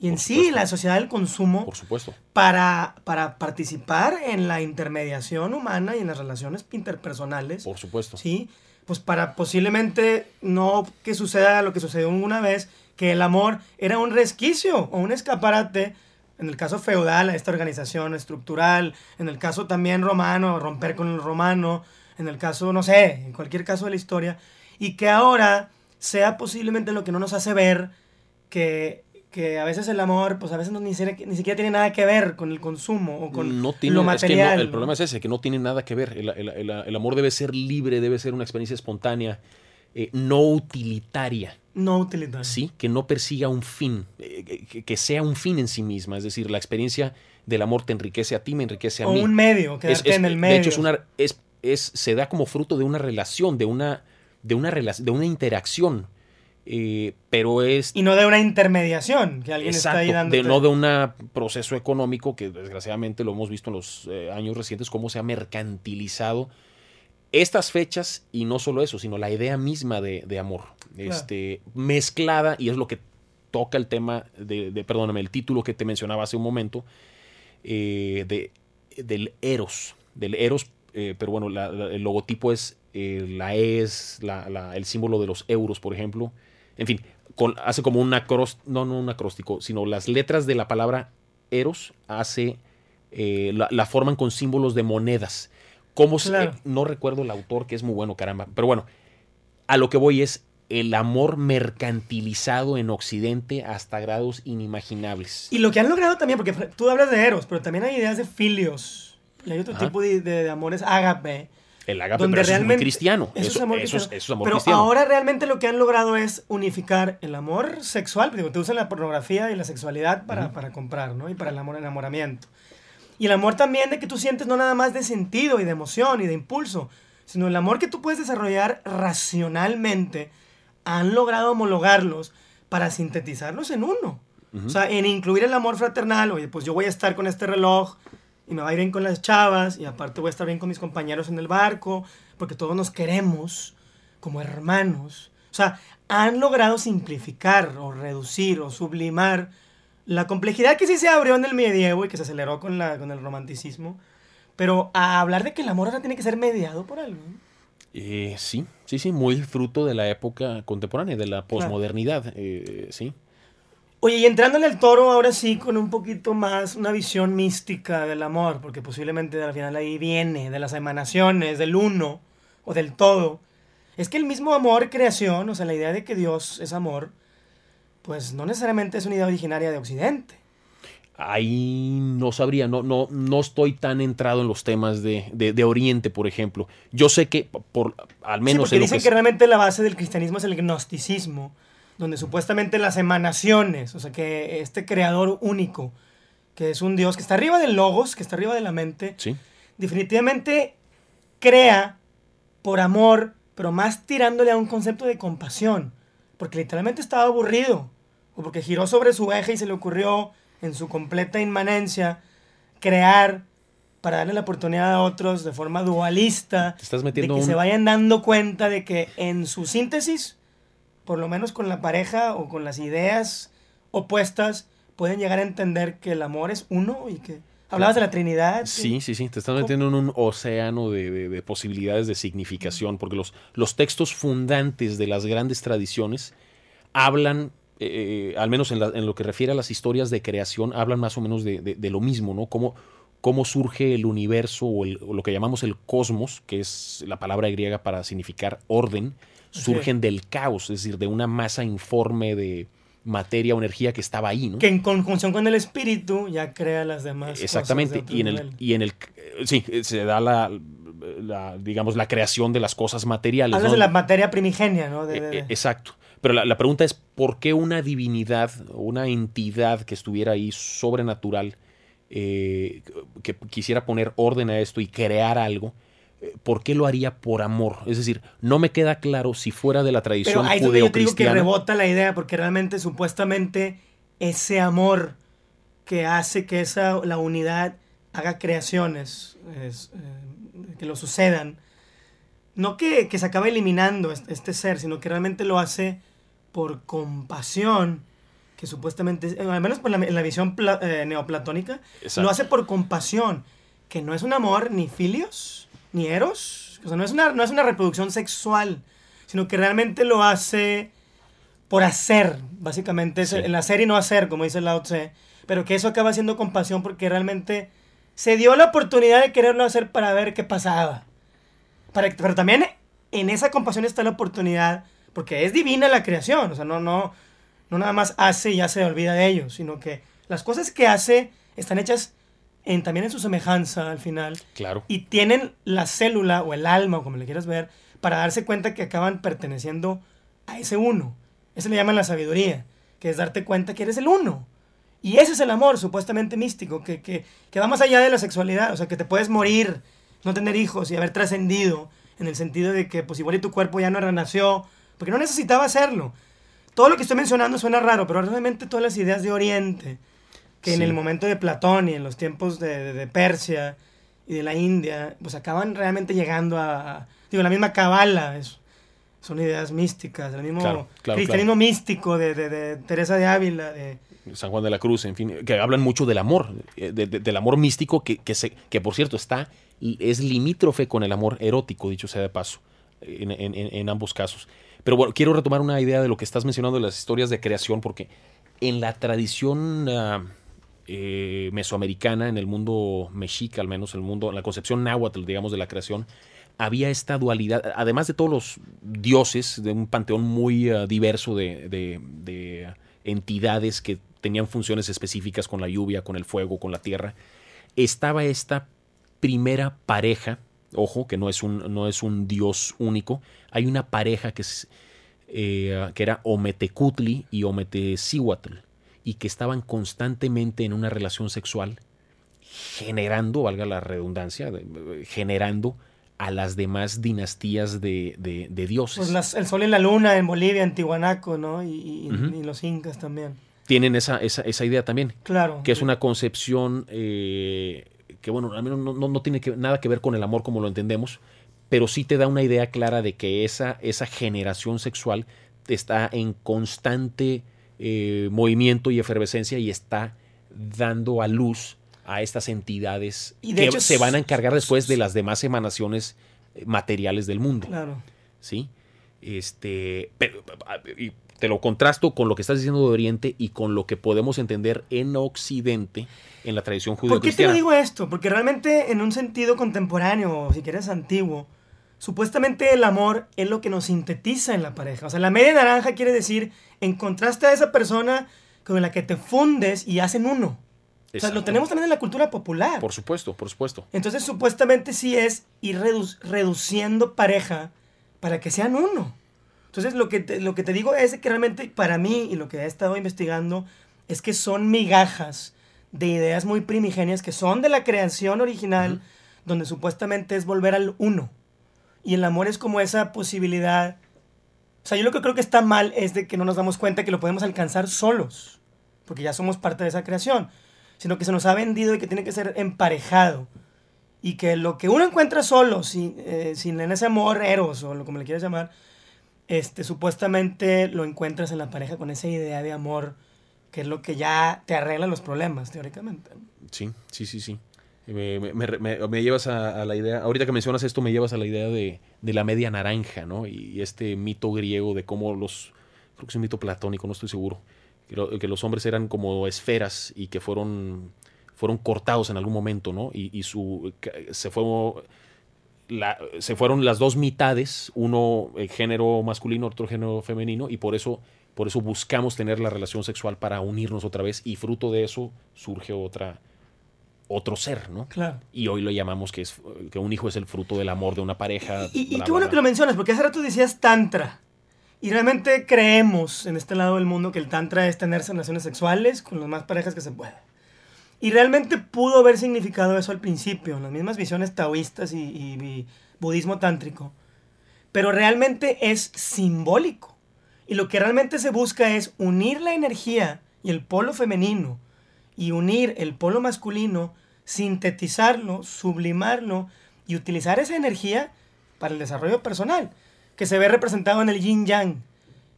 D: Y en sí,
E: supuesto.
D: la sociedad del consumo,
E: Por supuesto.
D: para, para participar en la intermediación humana y en las relaciones interpersonales.
E: Por supuesto.
D: ¿sí? Pues para posiblemente no que suceda lo que sucedió una vez, que el amor era un resquicio o un escaparate, en el caso feudal, a esta organización estructural, en el caso también romano, romper con el romano, en el caso, no sé, en cualquier caso de la historia, y que ahora sea posiblemente lo que no nos hace ver que, que a veces el amor, pues a veces no, ni, siquiera, ni siquiera tiene nada que ver con el consumo o con
E: no tiene,
D: lo
E: es que no,
D: material.
E: el problema es ese, que no tiene nada que ver. El, el- el- el amor debe ser libre, debe ser una experiencia espontánea, eh, no utilitaria,
D: No utilitario.
E: ¿sí? Que no persiga un fin, eh, que, que sea un fin en sí misma. Es decir, la experiencia del amor te enriquece a ti, me enriquece a
D: O
E: mí.
D: un medio, quedarte
E: es-
D: en el medio.
E: De hecho, es una, es, es, se da como fruto de una relación, de una, de una, relac- de una interacción. Eh, pero es
D: Y no de una intermediación, que alguien está ahí dando.
E: de, no de un proceso económico que desgraciadamente lo hemos visto en los eh, años recientes, cómo se ha mercantilizado estas fechas y no solo eso, sino la idea misma de, de amor, este, mezclada, y es lo que toca el tema de, de- perdóname, el título que te mencionaba hace un momento, eh, de, del Eros, del Eros, pero bueno, la- la- el logotipo es la es, la- la- el símbolo de los euros, por ejemplo, en fin, con- hace como un acróstico, no, no un acróstico, sino las letras de la palabra Eros hace, eh, la, la forman con símbolos de monedas. ¿Cómo se-
D: Claro.
E: eh, no recuerdo el autor, que es muy bueno, caramba. Pero bueno, a lo que voy es el amor mercantilizado en Occidente hasta grados inimaginables.
D: Y lo que han logrado también, porque tú hablas de Eros, pero también hay ideas de filios. Y hay otro
E: Ajá.
D: tipo de, de- de amores ágape.
E: El agape,
D: donde
E: pero eso es muy cristiano.
D: Eso,
E: Eso,
D: es amor
E: eso es,
D: cristiano.
E: eso es amor
D: Pero
E: cristiano.
D: ahora realmente lo que han logrado es unificar el amor sexual, digo, te usan la pornografía y la sexualidad para, para comprar, ¿no? Y para el amor enamoramiento. Y el amor también de que tú sientes no nada más de sentido y de emoción y de impulso, sino el amor que tú puedes desarrollar racionalmente, han logrado homologarlos para sintetizarlos en uno. O sea, en incluir el amor fraternal, oye, pues yo voy a estar con este reloj y me va a ir bien con las chavas y aparte voy a estar bien con mis compañeros en el barco, porque todos nos queremos como hermanos. O sea, han logrado simplificar o reducir o sublimar la complejidad que sí se abrió en el medievo y que se aceleró con, la, con el romanticismo, pero a hablar de que el amor ahora tiene que ser mediado por algo.
E: Eh, sí, sí, sí, muy fruto de la época contemporánea, de la posmodernidad, eh, sí.
D: Oye, y entrándole al toro ahora sí con un poquito más una visión mística del amor, porque posiblemente al final ahí viene de las emanaciones del uno, o del todo, es que el mismo amor creación, o sea, la idea de que Dios es amor, pues no necesariamente es una idea originaria de Occidente.
E: Ahí no sabría, no, no, no estoy tan entrado en los temas de, de, de Oriente, por ejemplo. Yo sé que, por al menos
D: sí, porque
E: en lo
D: dicen
E: que
D: que, realmente la base del cristianismo es el gnosticismo, donde supuestamente las emanaciones, o sea, que este creador único, que es un Dios que está arriba del logos, que está arriba de la mente,
E: Sí,
D: definitivamente crea por amor, pero más tirándole a un concepto de compasión, porque literalmente estaba aburrido, o porque giró sobre su eje y se le ocurrió, en su completa inmanencia, crear para darle la oportunidad a otros de forma dualista,
E: Te estás
D: de que
E: un-
D: se vayan dando cuenta de que en su síntesis, por lo menos con la pareja o con las ideas opuestas, pueden llegar a entender que el amor es uno y que... Hablabas de la Trinidad.
E: Sí, sí, sí, te estás metiendo en un océano de, de- de posibilidades de significación, porque los, los textos fundantes de las grandes tradiciones hablan, eh, al menos en, la- en lo que refiere a las historias de creación, hablan más o menos de, de- de lo mismo, ¿no? Cómo, cómo surge el universo o, el- o lo que llamamos el cosmos, que es la palabra griega para significar orden, Surgen del caos, es decir, de una masa informe de materia o energía que estaba ahí, ¿no?
D: Que en conjunción con el espíritu ya crea las demás. cosas
E: Exactamente.
D: de otro
E: Y en el,
D: nivel.
E: y en el eh, sí, eh, se da la, la, digamos, la creación de las cosas materiales.
D: Hablas
E: ¿no?
D: de la materia primigenia, ¿no? De-
E: Eh,
D: de-
E: exacto. Pero la, la pregunta es, ¿por qué una divinidad, una entidad que estuviera ahí sobrenatural, eh, que quisiera poner orden a esto y crear algo, ¿por qué lo haría por amor? Es decir, no me queda claro si fuera de la
D: Pero
E: tradición
D: ahí es donde yo te digo que rebota la idea, porque realmente, supuestamente, ese amor que hace que esa, la unidad haga creaciones, es, eh, que lo sucedan, no que, que se acabe eliminando este, este ser, sino que realmente lo hace por compasión, que supuestamente, es- al menos por la, en la visión pla- eh, neoplatónica,
E: Exacto.
D: lo hace por compasión, que no es un amor ni filios, ni eros, o sea, no es una, no es una reproducción sexual, sino que realmente lo hace por hacer, básicamente,
E: Sí.
D: el hacer y no hacer, como dice Lao Tse, pero que eso acaba siendo compasión porque realmente se dio la oportunidad de quererlo hacer para ver qué pasaba. Para, pero también en esa compasión está la oportunidad, porque es divina la creación, o sea, no, no, no nada más hace y ya se olvida de ello, sino que las cosas que hace están hechas en, también en su semejanza al final
E: Claro.
D: y tienen la célula o el alma, o como le quieras ver, para darse cuenta que acaban perteneciendo a ese uno. Eso le llaman la sabiduría, que es darte cuenta que eres el uno. Y ese es el amor supuestamente místico, que, que, que va más allá de la sexualidad, o sea, que te puedes morir, no tener hijos y haber trascendido, en el sentido de que pues igual y tu cuerpo ya no renació, porque no necesitaba hacerlo. Todo lo que estoy mencionando suena raro, pero realmente todas las ideas de Oriente, que en el momento de Platón y en los tiempos de, de- de Persia y de la India, pues acaban realmente llegando a, a- digo, la misma cabala, es- son ideas místicas, el mismo
E: Claro, claro,
D: cristianismo místico de, de- Teresa de Ávila, de,
E: San Juan de la Cruz, en fin, que hablan mucho del amor, eh, de- de- del amor místico que, que, se, que por cierto está, es limítrofe con el amor erótico, dicho sea de paso, en, en- en- en ambos casos. Pero bueno, quiero retomar una idea de lo que estás mencionando de las historias de creación, porque en la tradición ah, eh, mesoamericana, en el mundo mexica al menos, el mundo, en la concepción náhuatl, digamos, de la creación, había esta dualidad, además de todos los dioses, de un panteón muy ah, diverso de, de- de, entidades que tenían funciones específicas con la lluvia, con el fuego, con la tierra, estaba esta primera pareja, ojo, que no es un, no es un dios único, hay una pareja que, eh, que era Ometecutli y Ometecihuatl, y que estaban constantemente en una relación sexual, generando, valga la redundancia, de- generando a las demás dinastías de, de- de dioses.
D: pues las- el sol y la luna en Bolivia, en Tihuanaco, ¿no? Y, y-
E: Ujú.
D: y los incas también.
E: Tienen esa, esa, esa idea también.
D: Claro.
E: que es una concepción eh, que, bueno, al menos no, no- no tiene que- nada que ver con el amor como lo entendemos, pero sí te da una idea clara de que esa, esa generación sexual está en constante eh, movimiento y efervescencia y está dando a luz a estas entidades
D: Y de
E: que
D: hecho,
E: se van a encargar después de las demás emanaciones eh, materiales del mundo.
D: Claro.
E: ¿sí? Este, pero, y te lo contrasto con lo que estás diciendo de Oriente y con lo que podemos entender en Occidente, en la tradición
D: ¿Por qué te lo digo esto? Porque realmente en un sentido contemporáneo, o si quieres antiguo, supuestamente el amor es lo que nos sintetiza en la pareja. O sea, la media naranja quiere decir, encontraste a esa persona con la que te fundes y hacen uno. O sea, lo tenemos también en la cultura popular.
E: Por supuesto, por supuesto.
D: Entonces, supuestamente sí es ir redu- reduciendo pareja para que sean uno. Entonces, lo que, te, lo que te digo es que realmente para mí, y lo que he estado investigando, es que son migajas de ideas muy primigenias que son de la creación original, donde supuestamente es volver al uno. Y el amor es como esa posibilidad. O sea, yo lo que creo que está mal es de que no nos damos cuenta que lo podemos alcanzar solos, porque ya somos parte de esa creación, sino que se nos ha vendido y que tiene que ser emparejado. Y que lo que uno encuentra solo, sin, eh, sin en ese amor eros o lo como le quieras llamar, este, supuestamente lo encuentras en la pareja con esa idea de amor, que es lo que ya te arregla los problemas, teóricamente.
E: Sí, sí, sí, sí. Me, me- me- me- llevas a, la idea, ahorita que mencionas esto, me llevas a la idea de, de la media naranja, ¿no? Y, este mito griego de cómo los, creo que es un mito platónico, no estoy seguro, que, que los hombres eran como esferas y que fueron, fueron cortados en algún momento, ¿no? Y, y su, se fue la- se fueron las dos mitades, uno el género masculino, otro género femenino, y por eso, por eso buscamos tener la relación sexual para unirnos otra vez, y fruto de eso surge otra, otro ser, ¿no?
D: Claro.
E: Y hoy lo llamamos que, es, que un hijo es el fruto del amor de una pareja.
D: Y, y
E: bla,
D: qué bueno
E: bla.
D: que lo mencionas, porque hace rato decías tantra. Y realmente creemos en este lado del mundo que el tantra es tener relaciones sexuales con las más parejas que se pueda. Y realmente pudo haber significado eso al principio, en las mismas visiones taoístas y, y- y budismo tántrico. Pero realmente es simbólico. Y lo que realmente se busca es unir la energía y el polo femenino y unir el polo masculino, sintetizarlo, sublimarlo y utilizar esa energía para el desarrollo personal, que se ve representado en el yin yang,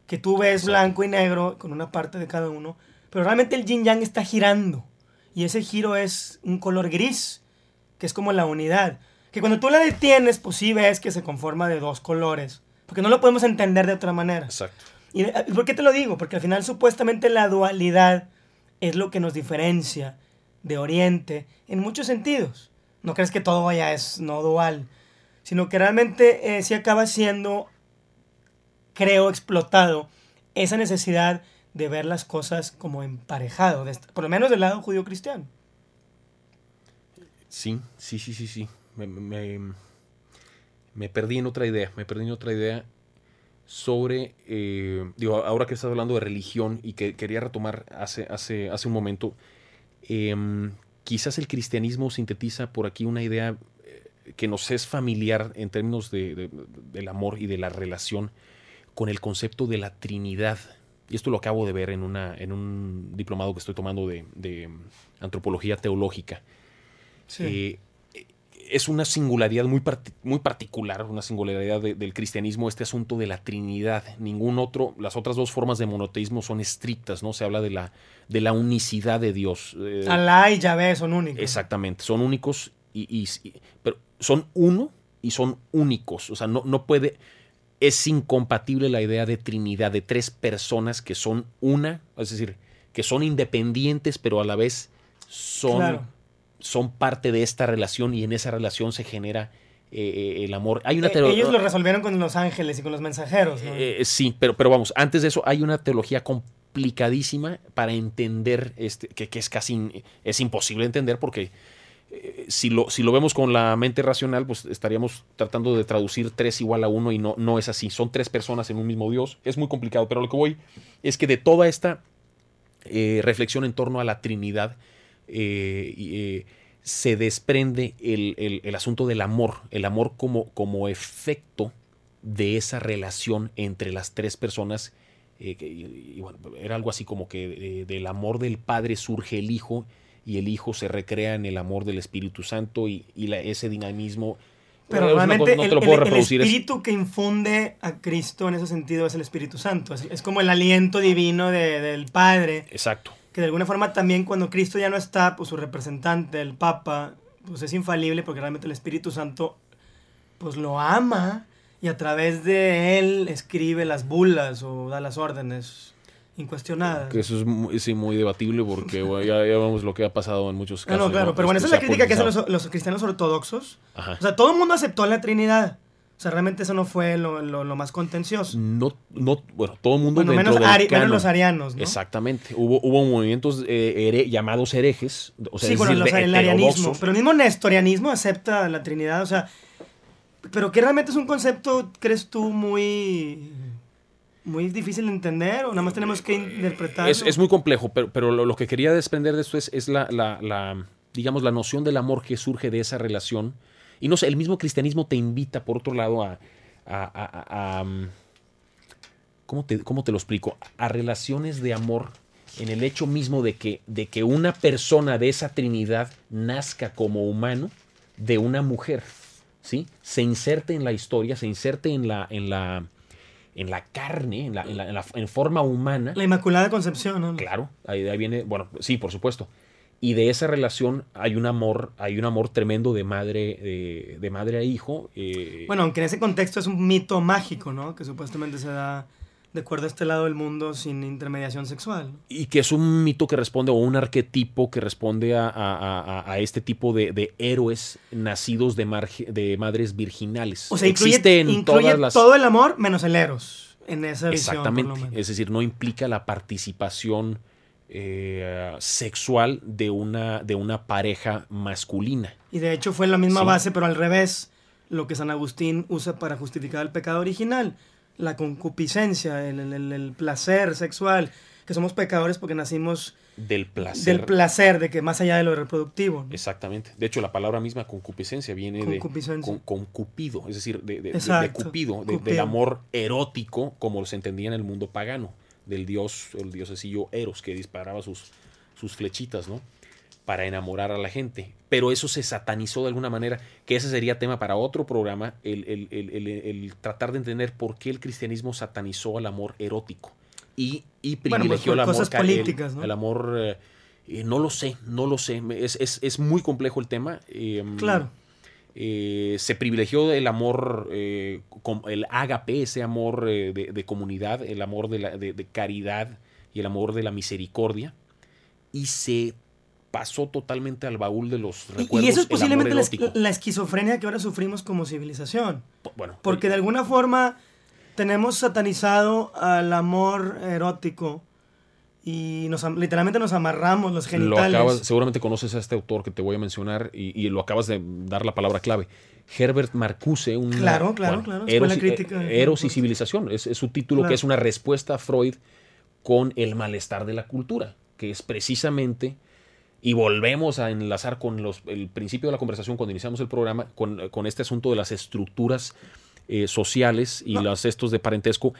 D: que tú ves blanco y negro con una parte de cada uno, pero realmente el yin yang está girando y ese giro es un color gris, que es como la unidad, que cuando tú la detienes, pues sí ves que se conforma de dos colores, porque no lo podemos entender de otra manera.
E: Exacto.
D: ¿Y de- por qué te lo digo? Porque al final supuestamente la dualidad es lo que nos diferencia de Oriente en muchos sentidos. No crees que todo ya es no dual, sino que realmente eh, sí acaba siendo, creo, explotado esa necesidad de ver las cosas como emparejado, por lo menos del lado judío-cristiano.
E: Sí, sí, sí, sí, sí. Me, me- me perdí en otra idea, me perdí en otra idea sobre, eh, digo, ahora que estás hablando de religión y que quería retomar hace, hace, hace un momento, em, quizás el cristianismo sintetiza por aquí una idea eh, que nos es familiar en términos de- de- del amor y de la relación con el concepto de la Trinidad. Y esto lo acabo de ver en, una, en un diplomado que estoy tomando de, de antropología teológica. Eh, es una singularidad muy, muy particular, una singularidad de- del cristianismo, este asunto de la Trinidad. Ningún otro, las otras dos formas de monoteísmo son estrictas, ¿no? Se habla de la, de la unicidad de Dios. eh,
D: Alá y Yahvé son únicos.
E: Exactamente, son únicos y, y- y- pero son uno y son únicos. O sea, no, no puede. Es incompatible la idea de Trinidad, de tres personas que son una, es decir, que son independientes, pero a la vez son,
D: Claro.
E: Son parte de esta relación y en esa relación se genera eh, eh, el amor. Hay una
D: Eh,
E: teo-
D: ellos lo resolvieron con los ángeles y con los mensajeros. ¿no?
E: eh, sí, pero, pero vamos, antes de eso hay una teología complicadísima para entender este, que, que es casi in- es imposible entender porque eh, si, lo, si lo vemos con la mente racional, pues estaríamos tratando de traducir tres igual a uno y no, no es así. Son tres personas en un mismo Dios. Es muy complicado, pero lo que voy es que de toda esta eh, reflexión en torno a la Trinidad, eh, eh, se desprende el, el- el asunto del amor, el amor como, como efecto de esa relación entre las tres personas. eh, que- y- y bueno, era algo así como que eh, del amor del Padre surge el Hijo y el Hijo se recrea en el amor del Espíritu Santo y, y la- ese dinamismo.
D: Pero realmente
E: cosa- no
D: el,
E: te lo
D: el-
E: es-
D: espíritu que infunde a Cristo en ese sentido es el Espíritu Santo. Es, es como el aliento divino de- del Padre,
E: Exacto.
D: Que de alguna forma también cuando Cristo ya no está, pues su representante, el Papa, pues es infalible porque realmente el Espíritu Santo pues lo ama y a través de él escribe las bulas o da las órdenes incuestionadas.
E: Que eso es muy, sí, muy debatible porque bueno, ya, ya vemos lo que ha pasado en muchos
D: No,
E: casos.
D: no, claro,
E: ¿no?
D: pero bueno, esa
E: Este,
D: es la crítica que hacen los, los cristianos ortodoxos.
E: Ajá.
D: O sea, todo el mundo aceptó la Trinidad. O sea, realmente eso no fue lo, lo- lo más contencioso.
E: No, no, bueno, todo el mundo
D: Bueno,
E: dentro
D: menos,
E: del
D: ari- menos los arianos, ¿no?
E: Exactamente. Hubo, hubo movimientos eh, here- llamados herejes. O sea,
D: sí, bueno,
E: decir,
D: los-
E: de
D: el arianismo. Pero el mismo nestorianismo acepta la Trinidad, o sea, pero que realmente es un concepto, ¿crees tú, muy, muy difícil de entender o nada más tenemos que interpretarlo?
E: Es, es muy complejo, pero, pero lo, lo que quería desprender de esto es, es la, la- la, digamos, la noción del amor que surge de esa relación. Y no sé, el mismo cristianismo te invita, por otro lado, a... a- a- a- a, mm, ¿cómo, te, cómo te lo explico? A relaciones de amor en el hecho mismo de que, de que una persona de esa Trinidad nazca como humano de una mujer, ¿sí? Se inserte en la historia, se inserte en la... En la en la carne, en, la, en, la- en la- en forma humana,
D: La Inmaculada Concepción, ¿no?
E: Claro, ahí, ahí viene, bueno, sí, por supuesto. Y de esa relación hay un amor, hay un amor tremendo de madre, de, de madre a hijo. eh,
D: Bueno, aunque en ese contexto es un mito mágico, ¿no? Que supuestamente se da de acuerdo a este lado del mundo sin intermediación sexual.
E: y que es un mito que responde o un arquetipo que responde a, a- a- a este tipo de, de héroes nacidos de, marge- de madres virginales.
D: O sea, incluye,
E: Existe en
D: incluye
E: todas las...
D: todo el amor menos el eros en esa visión.
E: Exactamente. Es decir, no implica la participación eh, sexual de una, de una pareja masculina.
D: Y de hecho fue la misma
E: Sí.
D: base, pero al revés, lo que San Agustín usa para justificar el pecado original, la concupiscencia, el, el- placer sexual, que somos pecadores porque nacimos
E: Del placer.
D: del placer, de que más allá de lo reproductivo. ¿no?
E: Exactamente. De hecho, la palabra misma concupiscencia viene
D: Concupiscencia.
E: de con, con Cupido, es decir, de, de- de- de
D: Exacto,
E: Cupido, de- del
D: Cupido.
E: amor erótico, como se entendía en el mundo pagano, del dios, el diosecillo Eros, que disparaba sus, sus flechitas, ¿no? Para enamorar a la gente. Pero eso se satanizó de alguna manera, que ese sería tema para otro programa, el, el- el- el- tratar de entender por qué el cristianismo satanizó al amor erótico y, y
D: Bueno, pues,
E: privilegió el amor
D: políticas, ¿no?
E: el amor eh, eh, no lo sé, no lo sé. Es- es muy complejo el tema. eh,
D: Claro.
E: Eh, se privilegió el amor, eh, el ágape, ese amor eh, de, de comunidad, el amor de, la, de, de caridad y el amor de la misericordia. Y se pasó totalmente al baúl de los
D: Y-
E: recuerdos.
D: y eso es posiblemente la, esquizofrenia que ahora sufrimos como civilización.
E: Bueno,
D: Porque de alguna forma tenemos satanizado al amor erótico y nos, literalmente nos amarramos los
E: Lo
D: genitales.
E: acabas, seguramente conoces a este autor que te voy a mencionar y, y lo acabas de dar la palabra clave. Herbert Marcuse, un
D: Claro, claro, claro,
E: Eros,
D: crítica.
E: eh, Eros y civilización, es, es su título
D: Claro.
E: que es una respuesta a Freud con el malestar de la cultura, que es precisamente y volvemos a enlazar con los, el principio de la conversación cuando iniciamos el programa con, con este asunto de las estructuras eh, sociales y
D: No.
E: los estos de parentesco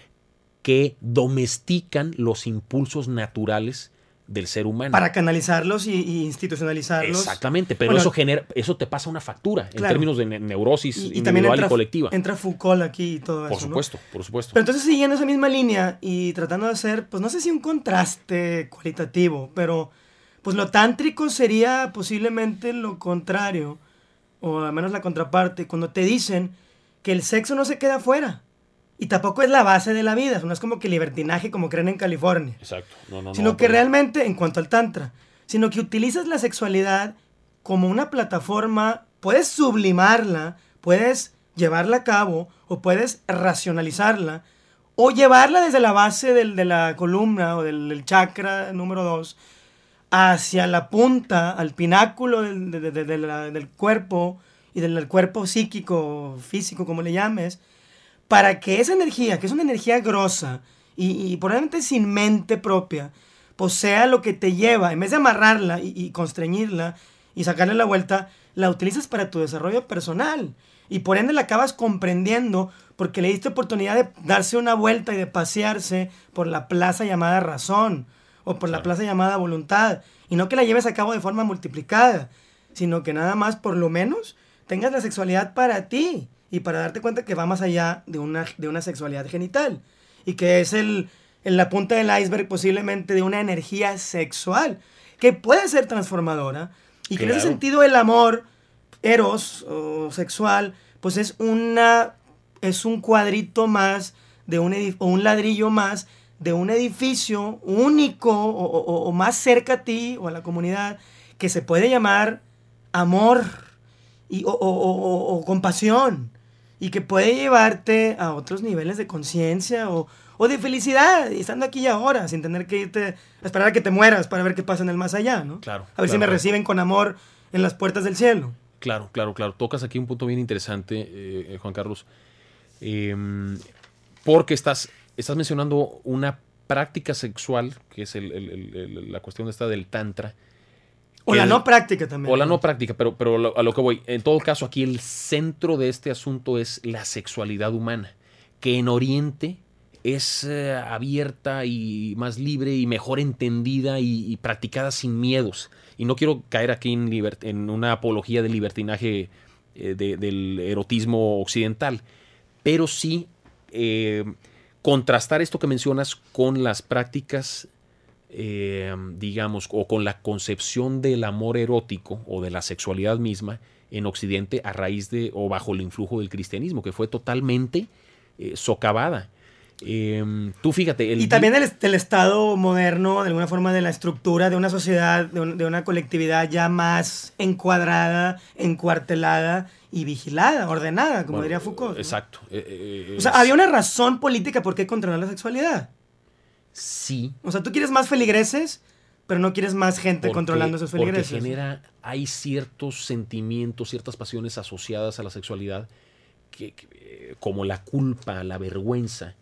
E: que domestican los impulsos naturales del ser humano.
D: Para canalizarlos y, y institucionalizarlos.
E: Exactamente, pero
D: Bueno,
E: eso genera, eso te pasa una factura en términos de ne- neurosis
D: Y, y
E: individual
D: también entra,
E: y colectiva.
D: entra Foucault aquí y todo
E: por
D: eso. ¿no?
E: supuesto, por supuesto.
D: Pero entonces siguiendo esa misma línea y tratando de hacer, pues no sé si un contraste cualitativo, pero pues lo tántrico sería posiblemente lo contrario, o al menos la contraparte, cuando te dicen que el sexo no se queda afuera y tampoco es la base de la vida, no es como que libertinaje como creen en California,
E: Exacto. No, no, no,
D: sino que
E: pero-
D: realmente, en cuanto al tantra, sino que utilizas la sexualidad como una plataforma, puedes sublimarla, puedes llevarla a cabo o puedes racionalizarla o llevarla desde la base del- de la columna o del, del chakra número 2 hacia la punta, al pináculo del, de- de- de la- del cuerpo y del cuerpo psíquico, físico, como le llames, para que esa energía, que es una energía grosa y, y probablemente sin mente propia, pues sea lo que te lleva, en vez de amarrarla y, y constreñirla y sacarle la vuelta, la utilizas para tu desarrollo personal. Y por ende la acabas comprendiendo porque le diste oportunidad de darse una vuelta y de pasearse por la plaza llamada razón o por la plaza llamada voluntad. Y no que la lleves a cabo de forma multiplicada, sino que nada más por lo menos tengas la sexualidad para ti y para darte cuenta que va más allá de una, de una sexualidad genital y que es el, en la punta del iceberg posiblemente de una energía sexual que puede ser transformadora y que en ese sentido el amor eros o sexual pues es una es un cuadrito más de un o un ladrillo más de un edificio único o, o- o más cerca a ti o a la comunidad que se puede llamar amor y, o- o compasión y que puede llevarte a otros niveles de conciencia o, o de felicidad, estando aquí y ahora, sin tener que irte a esperar a que te mueras para ver qué pasa en el más allá, ¿no?
E: Claro,
D: A ver si me
E: claro.
D: reciben con amor en las puertas del cielo.
E: Claro, claro, claro. Tocas aquí un punto bien interesante, eh, Juan Carlos. Eh, porque estás, estás mencionando una práctica sexual, que es el- el- el- el- la cuestión esta del tantra.
D: O la
E: el-
D: no práctica también.
E: O la no práctica, pero, pero lo- a lo que voy. En todo caso, aquí el centro de este asunto es la sexualidad humana, que en Oriente es eh, abierta y más libre y mejor entendida y, y practicada sin miedos. Y no quiero caer aquí en, una apología del libertinaje eh, de- del erotismo occidental, pero sí eh, contrastar esto que mencionas con las prácticas eh, digamos, o con la concepción del amor erótico o de la sexualidad misma en Occidente a raíz de o bajo el influjo del cristianismo, que fue totalmente eh, socavada. Eh, tú fíjate, el
D: Y también del Estado moderno, de alguna forma de la estructura de una sociedad, de, un- de una colectividad ya más encuadrada, encuartelada y vigilada, ordenada, como
E: bueno,
D: diría Foucault. ¿no?
E: Exacto. eh, eh,
D: O sea, había una razón política por qué controlar la sexualidad.
E: Sí.
D: O sea, tú quieres más feligreses, pero no quieres más gente
E: porque-
D: controlando esos
E: porque
D: feligreses.
E: genera, hay ciertos sentimientos, ciertas pasiones asociadas a la sexualidad, que, que, eh, como la culpa, la vergüenza,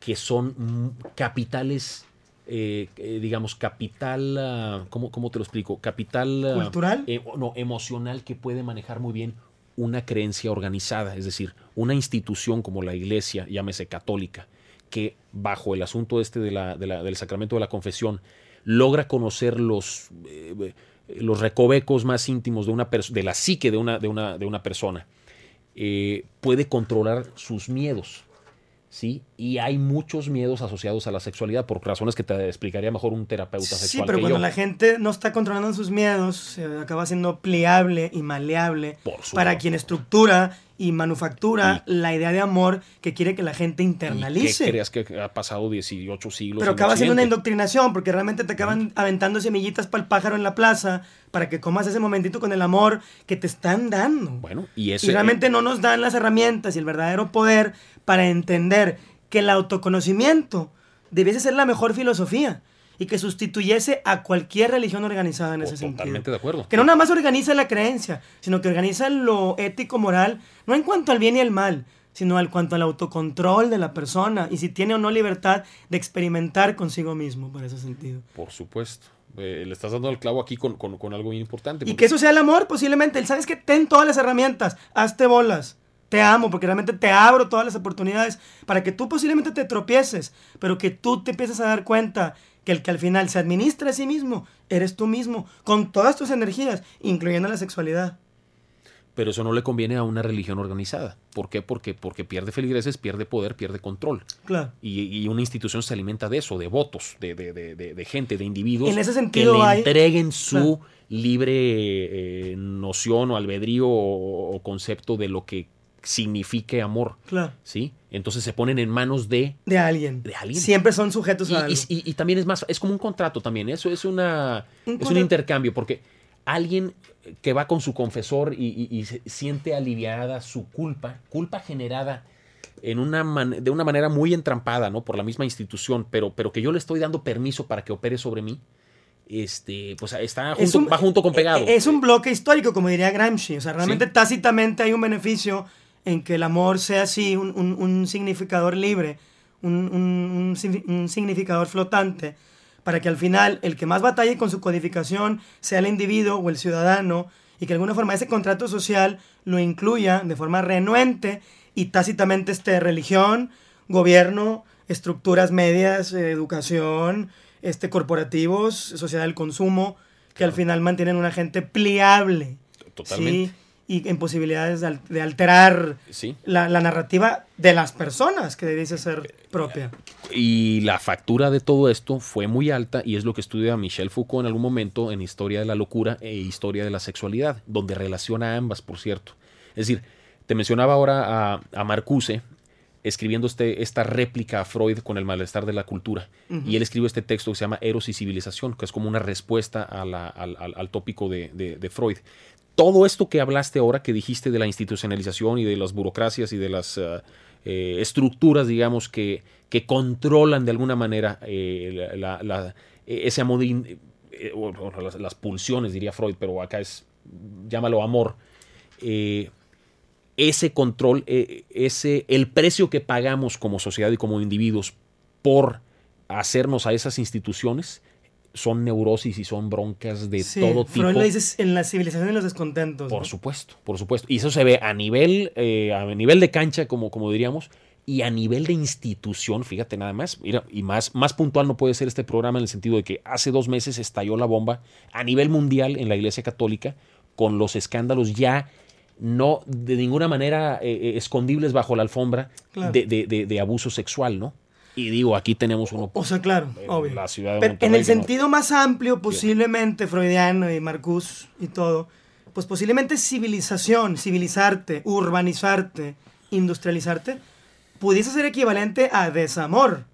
E: que son capitales, eh, eh, digamos, capital, ah, ¿cómo, cómo te lo explico? Capital... ah,
D: ¿Cultural?
E: eh, no, emocional que puede manejar muy bien una creencia organizada, es decir, una institución como la iglesia, llámese católica, que bajo el asunto este de la- de la- del sacramento de la confesión logra conocer los, eh, los recovecos más íntimos de, una de la psique de una, de una, de una persona, eh, puede controlar sus miedos. ¿Sí? Y hay muchos miedos asociados a la sexualidad por razones que te explicaría mejor un terapeuta sexual.
D: Sí, pero
E: que
D: cuando
E: yo.
D: la gente no está controlando sus miedos, se acaba siendo pliable y maleable para quien estructura y manufactura la idea de amor que quiere que la gente
E: ¿Y
D: internalice.
E: qué creas que ha pasado 18 siglos?
D: Pero acaba siendo una indoctrinación porque realmente te acaban aventando semillitas para el pájaro en la plaza para que comas ese momentito con el amor que te están dando.
E: Bueno, y ese.
D: y realmente no nos dan las herramientas y el verdadero poder para entender que el autoconocimiento debiese ser la mejor filosofía y que sustituyese a cualquier religión organizada en
E: Oh,
D: ese sentido.
E: totalmente de acuerdo.
D: Que no nada más organiza la creencia, sino que organiza lo ético moral, no en cuanto al bien y el mal, sino en cuanto al autocontrol de la persona y si tiene o no libertad de experimentar consigo mismo, por ese sentido.
E: Por supuesto. Eh, le estás dando el clavo aquí con, con- con algo bien importante.
D: Y
E: porque-
D: que eso sea el amor, posiblemente. ¿Sabes que Ten todas las herramientas, hazte bolas. Te amo porque realmente te abro todas las oportunidades para que tú posiblemente te tropieces, pero que tú te empieces a dar cuenta que el que al final se administra a sí mismo eres tú mismo, con todas tus energías, incluyendo la sexualidad.
E: Pero eso no le conviene a una religión organizada. ¿Por qué? Porque, porque pierde feligreses, pierde poder, pierde control.
D: Claro.
E: Y, y una institución se alimenta de eso, de votos, de, de- de- de- gente, de individuos
D: En ese sentido
E: que le
D: hay-
E: entreguen su
D: Claro.
E: libre eh, noción o albedrío o, o concepto de lo que signifique amor.
D: Claro.
E: ¿Sí? Entonces se ponen en manos de
D: De alguien.
E: De alguien.
D: Siempre son sujetos
E: Y,
D: a algo.
E: y- y- y también es más, es como un contrato también, eso es una
D: Un
E: es un intercambio, porque alguien que va con su confesor y, se siente aliviada su culpa, culpa generada en una man- de una manera muy entrampada, ¿no? Por la misma institución, pero, pero que yo le estoy dando permiso para que opere sobre mí, este, pues está
D: Es
E: junto,
D: un-
E: va junto con pegado.
D: eh, Es un bloque histórico, como diría Gramsci. O sea, realmente
E: Sí.
D: tácitamente hay un beneficio en que el amor sea así, un, un- un significador libre, un, un- un signi- un significador flotante, para que al final el que más batalle con su codificación sea el individuo o el ciudadano, y que de alguna forma ese contrato social lo incluya de forma renuente y tácitamente esté religión, gobierno, estructuras medias, educación, este, corporativos, sociedad del consumo, que al final mantienen una gente pliable.
E: Totalmente.
D: ¿sí? Y en posibilidades de, al- de alterar
E: Sí.
D: la, la narrativa de las personas que debiese ser propia.
E: Y la factura de todo esto fue muy alta y es lo que estudia Michel Foucault en algún momento en Historia de la Locura e Historia de la Sexualidad, donde relaciona ambas, por cierto. Es decir, te mencionaba ahora a, a Marcuse escribiendo este, esta réplica a Freud con el malestar de la cultura. Y él escribe este texto que se llama Eros y Civilización, que es como una respuesta a la- al, al- al tópico de, de- de Freud. Todo esto que hablaste ahora, que dijiste de la institucionalización y de las burocracias y de las uh, eh, estructuras, digamos, que, que, controlan de alguna manera eh, ese amor, eh, las, las, pulsiones, diría Freud, pero acá es, llámalo amor. Eh, ese control, eh, ese, el precio que pagamos como sociedad y como individuos por hacernos a esas instituciones son neurosis y son broncas de
D: sí,
E: todo tipo.
D: Freud lo dices en la civilización y los descontentos.
E: Por
D: ¿no?
E: supuesto, por supuesto. Y eso se ve a nivel, eh, a nivel de cancha, como, como diríamos, y a nivel de institución, fíjate nada más, mira, y más, más puntual no puede ser este programa en el sentido de que hace dos meses estalló la bomba a nivel mundial en la Iglesia Católica con los escándalos ya no de ninguna manera eh, escondibles bajo la alfombra
D: Claro.
E: de, de- de- de abuso sexual, ¿no? Y digo, aquí tenemos uno
D: O sea, claro,
E: en
D: obvio.
E: la ciudad de
D: Pero
E: Monterrey.
D: en el
E: no-
D: sentido más amplio, posiblemente freudiano y Marcus y todo, pues posiblemente civilización, civilizarte, urbanizarte, industrializarte, pudiese ser equivalente a desamor.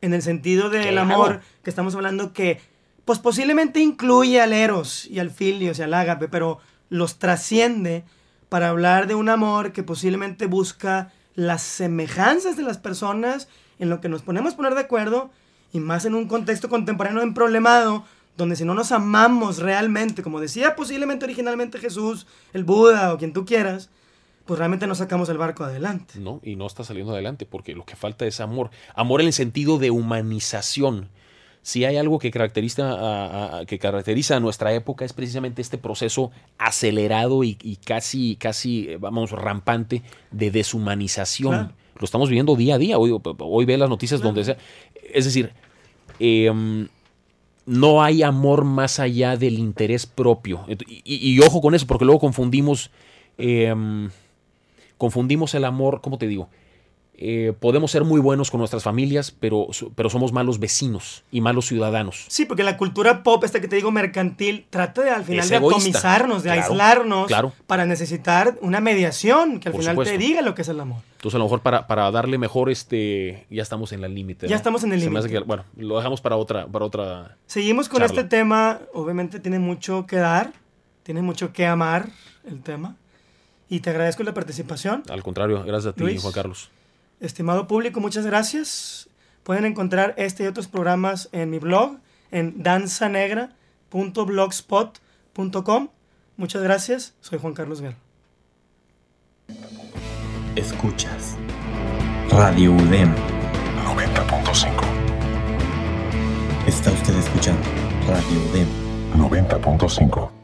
D: En el sentido del
E: Claro.
D: amor que estamos hablando que, pues posiblemente incluye al eros y al filios y al ágape, pero los trasciende para hablar de un amor que posiblemente busca las semejanzas de las personas en lo que nos ponemos a poner de acuerdo y más en un contexto contemporáneo emproblemado donde si no nos amamos realmente, como decía posiblemente originalmente Jesús, el Buda o quien tú quieras, pues realmente no sacamos el barco adelante.
E: ¿no? Y no está saliendo adelante porque lo que falta es amor. Amor en el sentido de humanización. Si hay algo que caracteriza a, a- que caracteriza a nuestra época es precisamente este proceso acelerado y, y casi, casi, eh, vamos, rampante de deshumanización.
D: Claro.
E: Lo estamos viviendo día a día. Hoy, hoy ve las noticias donde sea. Es decir, em, no hay amor más allá del interés propio. Y, y- y ojo con eso, porque luego confundimos, em, confundimos el amor, ¿cómo te digo? Eh, podemos ser muy buenos con nuestras familias, pero, pero somos malos vecinos y malos ciudadanos.
D: Sí, porque la cultura pop, esta que te digo mercantil, trata de al final
E: Es
D: de
E: egoísta.
D: atomizarnos, de
E: Claro,
D: aislarnos,
E: claro.
D: para necesitar una mediación que al
E: Por
D: final
E: supuesto.
D: te diga lo que es el amor.
E: Entonces, a lo mejor para, para darle mejor, este, ya estamos en la límite.
D: Ya
E: ¿no?
D: estamos en el límite.
E: bueno, lo dejamos para otra, para otra.
D: Seguimos con
E: Charla.
D: este tema, obviamente tiene mucho que dar, tiene mucho que amar el tema. Y te agradezco la participación.
E: Al contrario, gracias a ti,
D: Luis.
E: Juan Carlos.
D: Estimado público, muchas gracias. Pueden encontrar este y otros programas en mi blog, en danzanegra.blogspot.com. Muchas gracias. Soy Juan Carlos Guerra.
B: Escuchas Radio UDEM.
H: 90.5.
B: Está usted escuchando Radio UDEM.
H: 90.5.